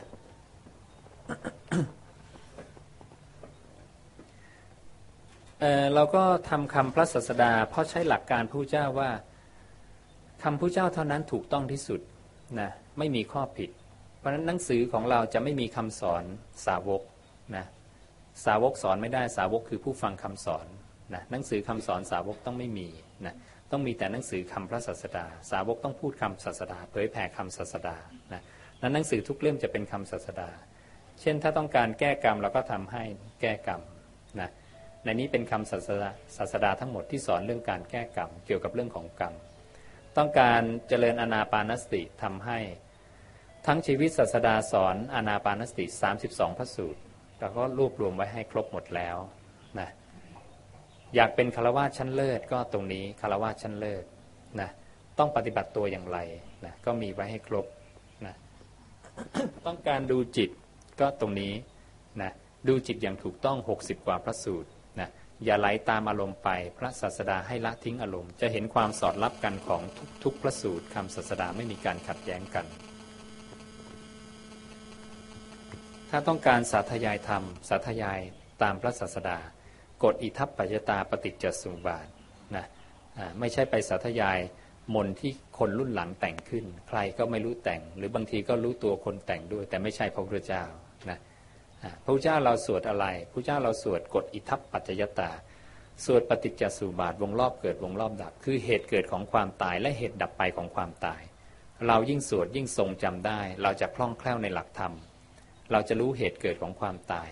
Speaker 1: เเราก็ทำคำพระศาสดา เพราะใช้หลักการผู้เจ้าว่าคำผู้เจ้าเท่านั้นถูกต้องที่สุดนะไม่มีข้อผิด เพราะฉะนั้นหนังสือของเราจะไม่มีคำสอนสาวกนะ สาวกสอนไม่ได้สาวกคือผู้ฟังคำสอนนะหนังสือคำสอนสาวกต้องไม่มีนะต้องมีแต่หนังสือคำพระศาสดา สาวกต้องพูดคำศาสดา เผยแผ่คำศาสดานะนั้นหนังสือทุกเล่มจะเป็นคำศาสดา เช่นถ้าต้องการแก้กรรมเราก็ทำให้แก้กรรมนะในนี้เป็นคำศาสดาศาสดาทั้งหมดที่สอนเรื่องการแก้กรรมเกี่ยวกับเรื่องของกรรมต้องการเจริญอนาปานสติทำให้ ทั้งชีวิตศาสดาสอนอนาปานสติ 32 พระสูตร เราก็รวบรวมไว้ให้ครบหมดแล้วนะอยากเป็นคารวะชั้นเลิศก็ตรงนี้คารวะชั้นเลิศนะต้องปฏิบัติตัวอย่างไรนะก็มีไว้ให้ครบนะต้องการดูจิตก็ตรงนี้นะดูจิตอย่างถูกต้อง 60 กว่าพระสูตรนะอย่าไหลาตามอารมณ์ไป พระศาสดาให้ละทิ้งอารมณ์ จะเห็นความสอดรับกันของทุกๆพระสูตรคำศาสดาไม่มีการขัดแย้งกัน ถ้าต้องการสาธยายธรรม สาธยายตามพระศาสดากฎอิทัปปัจตาปฏิจจสุบาทนะไม่ใช่ไปสาธยายมนที่คนรุ่นหลังแต่งขึ้น ใครก็ไม่รู้แต่ง หรือบางทีก็รู้ตัวคนแต่งด้วย แต่ไม่ใช่พระพุทธเจ้านะพระพุทธเจ้าเราสวดอะไรพระพุทธเจ้าเราสวดกฎอิทัปปัจจยตา สวดปฏิจจสุบาทวงรอบเกิดวงรอบดับ คือเหตุเกิดของความตายและเหตุดับไปของความตาย เรายิ่งสวดยิ่งทรงจำได้ เราจะคล่องแคล่วในหลักธรรม เราจะรู้เหตุเกิดของความตาย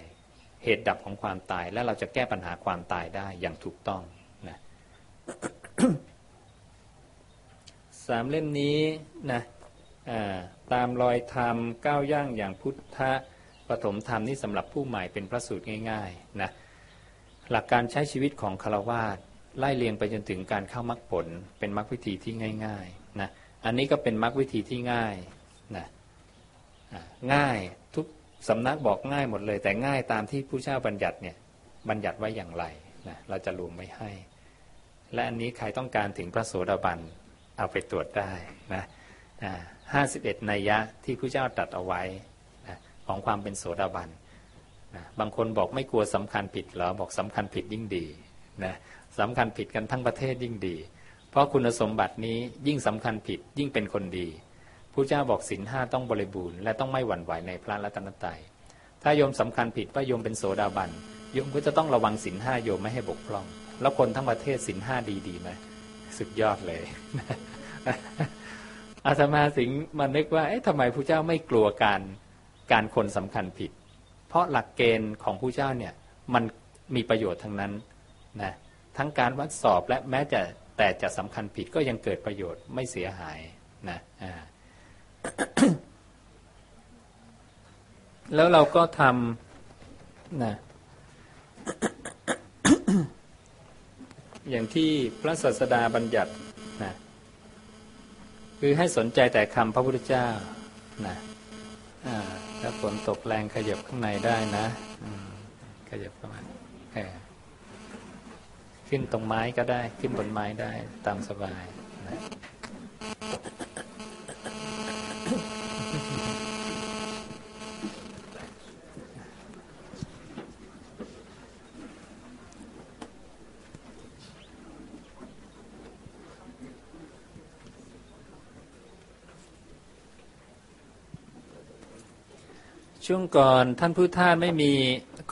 Speaker 1: เหตุดับของความตาย และเราจะแก้ปัญหาความตายได้อย่างถูกต้องนะสามเล่มนี้นะตามรอยธรรมก้าวย่างอย่างพุทธปฐมธรรมนี่สำหรับผู้ใหม่เป็นพระสูตรง่ายๆนะหลักการใช้ชีวิตของคารวาสไล่เลียงไปจนถึงการเข้ามรรคผลเป็นมรรควิธีที่ง่ายๆนะอันนี้ก็เป็นมรรควิธีที่ง่ายนะง่ายทุก สำนักบอกง่ายหมดเลย แต่ง่ายตามที่ผู้เจ้าบัญญัติเนี่ยบัญญัติไว้อย่างไรนะเราจะรวมไม่ให้ และอันนี้ใครต้องการถึงพระโสดาบันเอาไปตรวจได้นะห้าสิบเอ็ดนัยยะที่พระเจ้าตรัสเอาไว้นะของความเป็นโสดาบันนะบางคนบอกไม่กลัวสำคัญผิดหรอบอกสำคัญผิดยิ่งดีนะสำคัญผิดกันทั้งประเทศยิ่งดี เพราะคุณสมบัตินี้ยิ่งสำคัญผิดยิ่งเป็นคนดี พระเจ้าบอกศีลห้าต้องบริบูรณ์และต้องไม่หวั่นไหวในพระรัตนตรัยถ้าโยมสำคัญผิดว่าโยมเป็นโสดาบันโยมก็จะต้องระวังศีลห้าโยมไม่ให้บกพร่อง แล้วคนทั้งประเทศศีลห้าดีดีไหมสุดยอดเลยอาตมาสิงมันนึกว่าเอ๊ะทำไมพระเจ้าไม่กลัวการการคนสำคัญผิด เพราะหลักเกณฑ์ของพระเจ้าเนี่ยมันมีประโยชน์ทั้งนั้นนะทั้งการวัดสอบและแม้จะแต่จะสำคัญผิดก็ยังเกิดประโยชน์ไม่เสียหายนะอ่า แล้วเราก็ทำนะอย่างที่พระศาสดาบัญญัตินะคือให้สนใจแต่คำพระพุทธเจ้านะถ้าฝนตกแรงขยับข้างในได้นะขยับเข้ามาขึ้นตรงไม้ก็ได้ ขึ้นบนไม้ได้ตามสบายนะ ช่วงก่อนท่านผู้ท่านไม่มี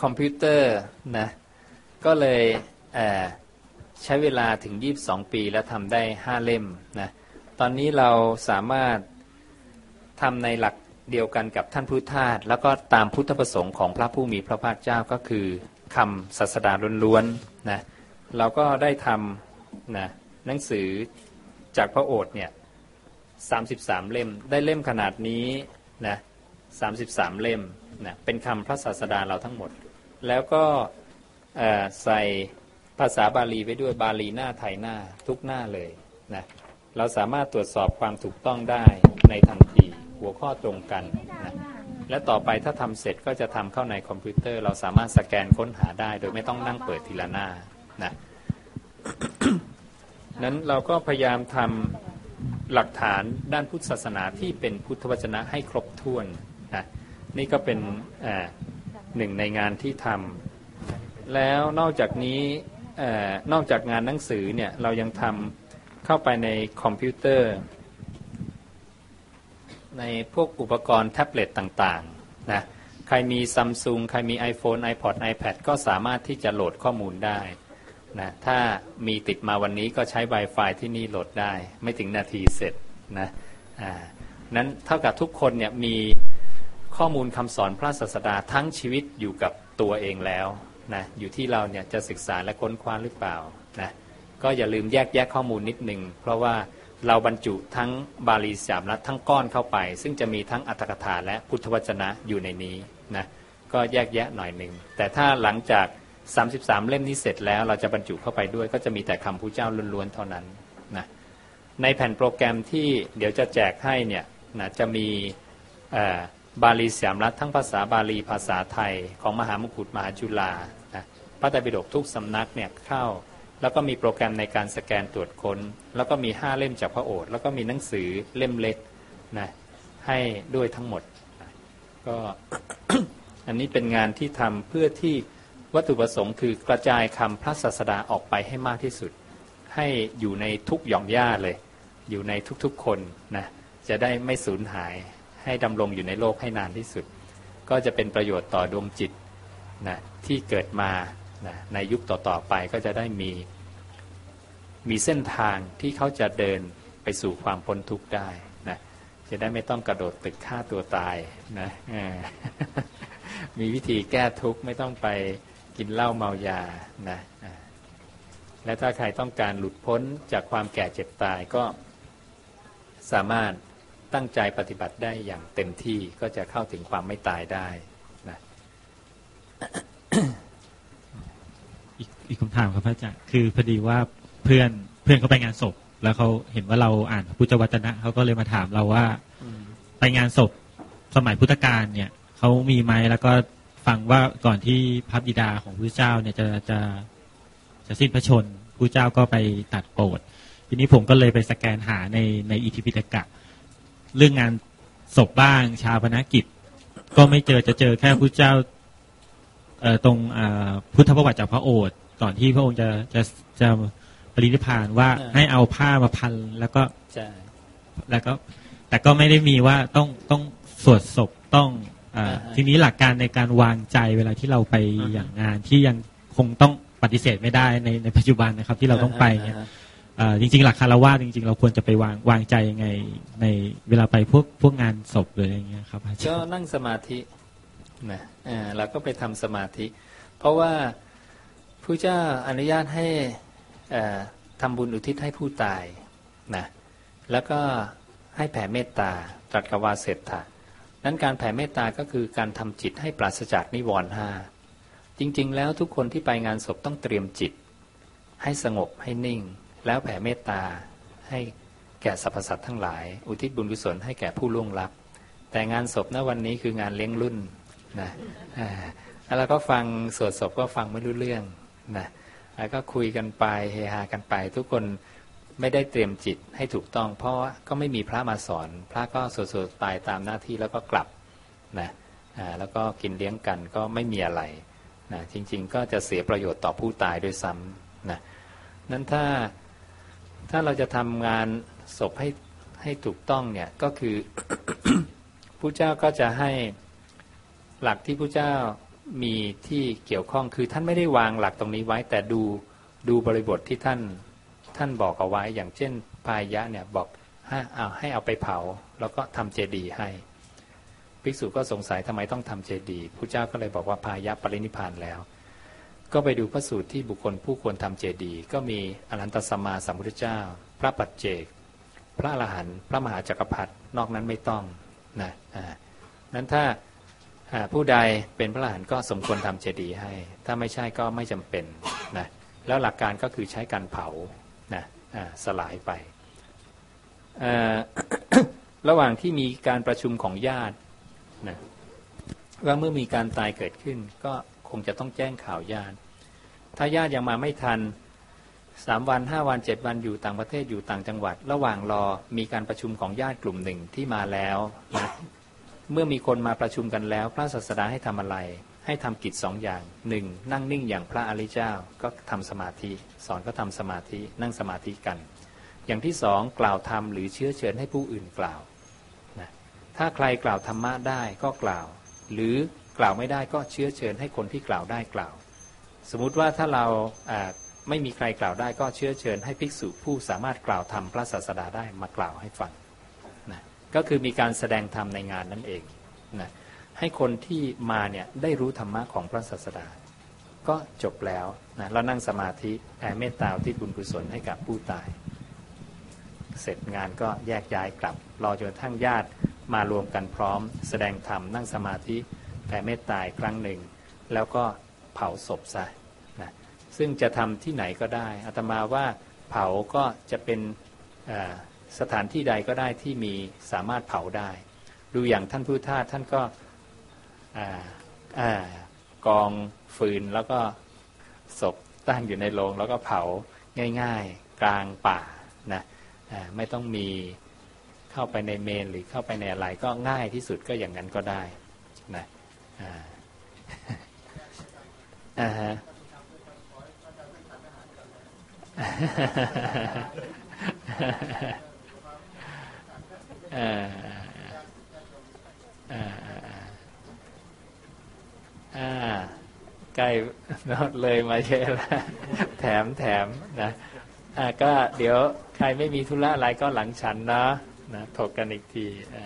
Speaker 1: คอมพิวเตอร์นะก็เลยใช้เวลาถึง 22 ปีแล้วทำได้ 5 เล่มนะตอนนี้เราสามารถทำในหลักเดียวกันกับท่านพุทธาสแล้วก็ตามพุทธประสงค์ของพระผู้มีพระภาคเจ้าก็คือคำศาสดาล้วนๆนะเราก็ได้ทำนะหนังสือจากพระโอษฐ์เนี่ย33เล่มได้เล่มขนาดนี้นะ 33 เล่มนะเป็นคำพระศาสดาเราทั้งหมด แล้วก็ใส่ภาษาบาลีไว้ด้วยบาลีหน้าไทยหน้าทุกหน้าเลยนะเราสามารถตรวจสอบความถูกต้องได้ในทันทีหัวข้อตรงกันนะและต่อไปถ้าทำเสร็จก็จะทำเข้าในคอมพิวเตอร์ เราสามารถสแกนค้นหาได้ โดยไม่ต้องนั่งเปิดทีละหน้านะนั้นเราก็พยายามทำหลักฐานด้านพุทธศาสนาที่เป็นพุทธวจนะให้ครบถ้วน นะนี่ก็เป็นหนึ่งในงานที่ทำแล้วนอกจากนี้นอกจากงานหนังสือเนี่ยเรายังทำเข้าไปในคอมพิวเตอร์ ในพวกอุปกรณ์แท็บเล็ตต่างๆนะใครมีซัมซุงใครมี iPhone iPod iPad ก็สามารถที่จะโหลดข้อมูลได้นะถ้ามีติดมาวันนี้ก็ใช้ Wi-Fi ที่นี่โหลดได้ ไม่ถึงนาทีเสร็จนะนั้นเท่ากับทุกคนเนี่ยมี ข้อมูลคำสอนพระศาสดาทั้งชีวิตอยู่กับตัวเองแล้วนะอยู่ที่เราเนี่ยจะศึกษาและค้นคว้าหรือเปล่านะก็อย่าลืมแยกแยกข้อมูลนิดหนึ่งเพราะว่าเราบรรจุทั้งบาลีสามรัฐทั้งก้อนเข้าไป ซึ่งจะมีทั้งอัตถกถาและพุทธวจนะอยู่ในนี้นะก็แยกแยะหน่อยหนึ่งแต่ถ้าหลังจาก 33 เล่มนี้เสร็จแล้วเราจะบรรจุเข้าไปด้วย ก็จะมีแต่คำพระเจ้าล้วนๆเท่านั้นนะในแผ่นโปรแกรมที่เดี๋ยวจะแจกให้เนี่ยนะจะมี บาลีสามรัฐทั้งภาษาบาลีภาษาไทยของมหามกุฏมหาจุฬานะพระไตรปิฎกทุกสำนักเนี่ยเข้า แล้วก็มีโปรแกรมในการสแกนตรวจค้น แล้วก็มีห้าเล่มจากพระโอษฐ์แล้วก็มีหนังสือเล่มเล็กนะให้ด้วยทั้งหมดนะก็อันนี้เป็นงานที่ทำเพื่อที่วัตถุประสงค์คือกระจายคำพระศาสดาออกไปให้มากที่สุด ให้อยู่ในทุกหย่อมย่าเลย อยู่ในทุกๆคนนะจะได้ไม่สูญหาย ให้ดำรงอยู่ในโลกให้นานที่สุด ก็จะเป็นประโยชน์ต่อดวงจิตนะที่เกิดมานะในยุคต่อๆไปก็จะได้มีมีเส้นทางที่เขาจะเดินไปสู่ความพ้นทุกข์ได้นะจะได้ไม่ต้องกระโดดตึกฆ่าตัวตายนะมีวิธีแก้ทุกข์ไม่ต้องไปกินเหล้าเมายานะและถ้าใครต้องการหลุดพ้นจากความแก่เจ็บตายก็สามารถ ตั้งใจปฏิบัติได้อย่างเต็มที่ก็จะเข้าถึงความไม่ตายได้นะ
Speaker 3: อีกอีกคำถามครับพระอาจารย์คือพอดีว่าเพื่อนเพื่อนเขาไปงานศพ แล้วเขาเห็นว่าเราอ่านพระพุทธวจนะเขาก็เลยมาถามเราว่าไปงานศพสมัยพุทธกาลเนี่ยเขามีไหมแล้วก็ฟังว่าก่อนที่พระบิดาของพระเจ้าเนี่ยจะจะจะสิ้นพระชนพระเจ้าก็ไปตัดโปรดทีนี้ผมก็เลยไปสแกนหาในในอิทิพิตกะ เรื่องงานศพบ้าง ชาปนกิจ ก็ไม่เจอจะเจอแค่พระเจ้าเอ่อตรงอ่าพุทธประวัติจากพระโอษฐ์ก่อนที่พระองค์จะจะจะปรินิพพานว่า
Speaker 1: อ่า
Speaker 3: ให้เอาผ้ามาพันแล้วก็
Speaker 1: ใช่
Speaker 3: แล้วก็ แต่ก็ไม่ได้มีว่าต้องต้องสวดศพต้องอาทีนี้หลักการในการวางใจเวลาที่เราไปอย่างงานที่ยังคงต้องปฏิเสธไม่ได้ในในปัจจุบันนะครับ ที่เราต้องไปเนี่ยอ่า จริง ๆ หลักคารวะจริง ๆ เราควรจะไปวางวางใจยังไง ในเวลาไปพวกพวกงานศพหรืออะไรอย่างเงี้ยครับอาจาร
Speaker 1: ก็นั่งสมาธินะเราก็ไปทำสมาธิ เพราะว่าพระเจ้าอนุญาตให้เอ่อทำบุญอุทิศให้ผู้ตายนะแล้วก็ให้แผ่เมตตาตรัสกวาเสร็จถะนั้นการแผ่เมตตาก็คือการทำจิตให้ปราศจากนิวรณ์ห้าจริง ๆ แล้วทุกคนที่ไปงานศพต้องเตรียมจิต ให้สงบให้นิ่ง แล้วแผ่เมตตาให้แก่สรรพสัตว์ทั้งหลาย อุทิศบุญกุศลให้แก่ผู้ล่วงลับ แต่งานศพณวันนี้คืองานเลี้ยงรุ่นนะแล้วเราก็ฟังสวดศพก็ฟังไม่รู้เรื่องนะแล้วก็คุยกันไปเฮฮากันไป ทุกคนไม่ได้เตรียมจิตให้ถูกต้อง เพราะก็ไม่มีพระมาสอน พระก็สวดสวดไปตามหน้าที่แล้วก็กลับนะแล้วก็กินเลี้ยงกันก็ไม่มีอะไรนะจริง ๆ ก็จะเสียประโยชน์ต่อผู้ตายด้วยซ้ำนะนั้นถ้า ถ้าเราจะทำงานศพให้ให้ถูกต้องเนี่ยก็คือผู้เจ้าก็จะให้หลักที่ผู้เจ้ามีที่เกี่ยวข้องคือท่านไม่ได้วางหลักตรงนี้ไว้ แต่ดูดูบริบทที่ท่านท่านบอกเอาไว้ อย่างเช่นพายะเนี่ยบอกให้เอาให้เอาไปเผา แล้วก็ทำเจดีย์ให้ ภิกษุก็สงสัยทำไมต้องทำเจดีย์ผู้เจ้าก็เลยบอกว่าพายะปรินิพานแล้ว ก็ไปดูพระสูตรที่บุคคลผู้ควรทำเจดีย์ก็มีอรันตสัมมาสัมพุทธเจ้า พระปัจเจก พระอรหันต์พระมหาจักรพรรดินอกนั้นไม่ต้องนะนั้นถ้าผู้ใดเป็นพระอรหันต์ก็สมควรทำเจดีย์ให้ ถ้าไม่ใช่ก็ไม่จำเป็นนะแล้วหลักการก็คือใช้การเผานะสลายไประหว่างที่มีการประชุมของญาตินะว่าเมื่อมีการตายเกิดขึ้นก็ คงจะต้องแจ้งข่าวญาติ ถ้าญาติยังมาไม่ทันสามวันห้าวันเจ็ดวันอยู่ต่างประเทศอยู่ต่างจังหวัด ระหว่างรอมีการประชุมของญาติกลุ่มหนึ่งที่มาแล้วนะเมื่อมีคนมาประชุมกันแล้ว พระศาสดาให้ทำอะไร ให้ทำกิจสองอย่างหนึ่งนั่งนิ่งอย่างพระอริยเจ้าก็ทำสมาธิ สอนก็ทำสมาธินั่งสมาธิกัน อย่างที่สองกล่าวธรรมหรือเชื้อเชิญให้ผู้อื่นกล่าวนะถ้าใครกล่าวธรรมะได้ก็กล่าว หรือ กล่าวไม่ได้ก็เชื้อเชิญให้คนที่กล่าวได้กล่าว สมมุติว่าถ้าเราไม่มีใครกล่าวได้ก็เชื้อเชิญให้ภิกษุผู้สามารถกล่าวธรรมพระศาสดาได้มากล่าวให้ฟังนะก็คือมีการแสดงธรรมในงานนั่นเองนะให้คนที่มาเนี่ยได้รู้ธรรมะของพระศาสดา ก็จบแล้วนะแล้วนั่งสมาธิแผ่เมตตาที่บุญกุศลให้กับผู้ตาย เสร็จงานก็แยกย้ายกลับรอจนทั่งญาติมารวมกันพร้อม แสดงธรรมนั่งสมาธิ แผ่เมตตาอีกครั้งหนึ่ง แล้วก็เผาศพซะนะซึ่งจะทำที่ไหนก็ได้อาตมาว่าเผาก็จะเป็นสถานที่ใดก็ได้ที่มีสามารถเผาได้ ดูอย่างท่านพุทธทาสท่านก็กองฟืนแล้วก็ศพตั้งอยู่ในโรงแล้วก็เผาง่ายๆ กลางป่านะไม่ต้องมีเข้าไปในเมนหรือเข้าไปในอะไรก็ง่ายที่สุดก็อย่างนั้นก็ได้ อ่าอ่าฮะอ่าอ่าอ่าใกล้เลยมาเยอะแล้วแถมแถมนะอ่าก็เดี๋ยวใครไม่มีธุระอะไรก็หลังฉันนะนะถกกันอีกทีอ่า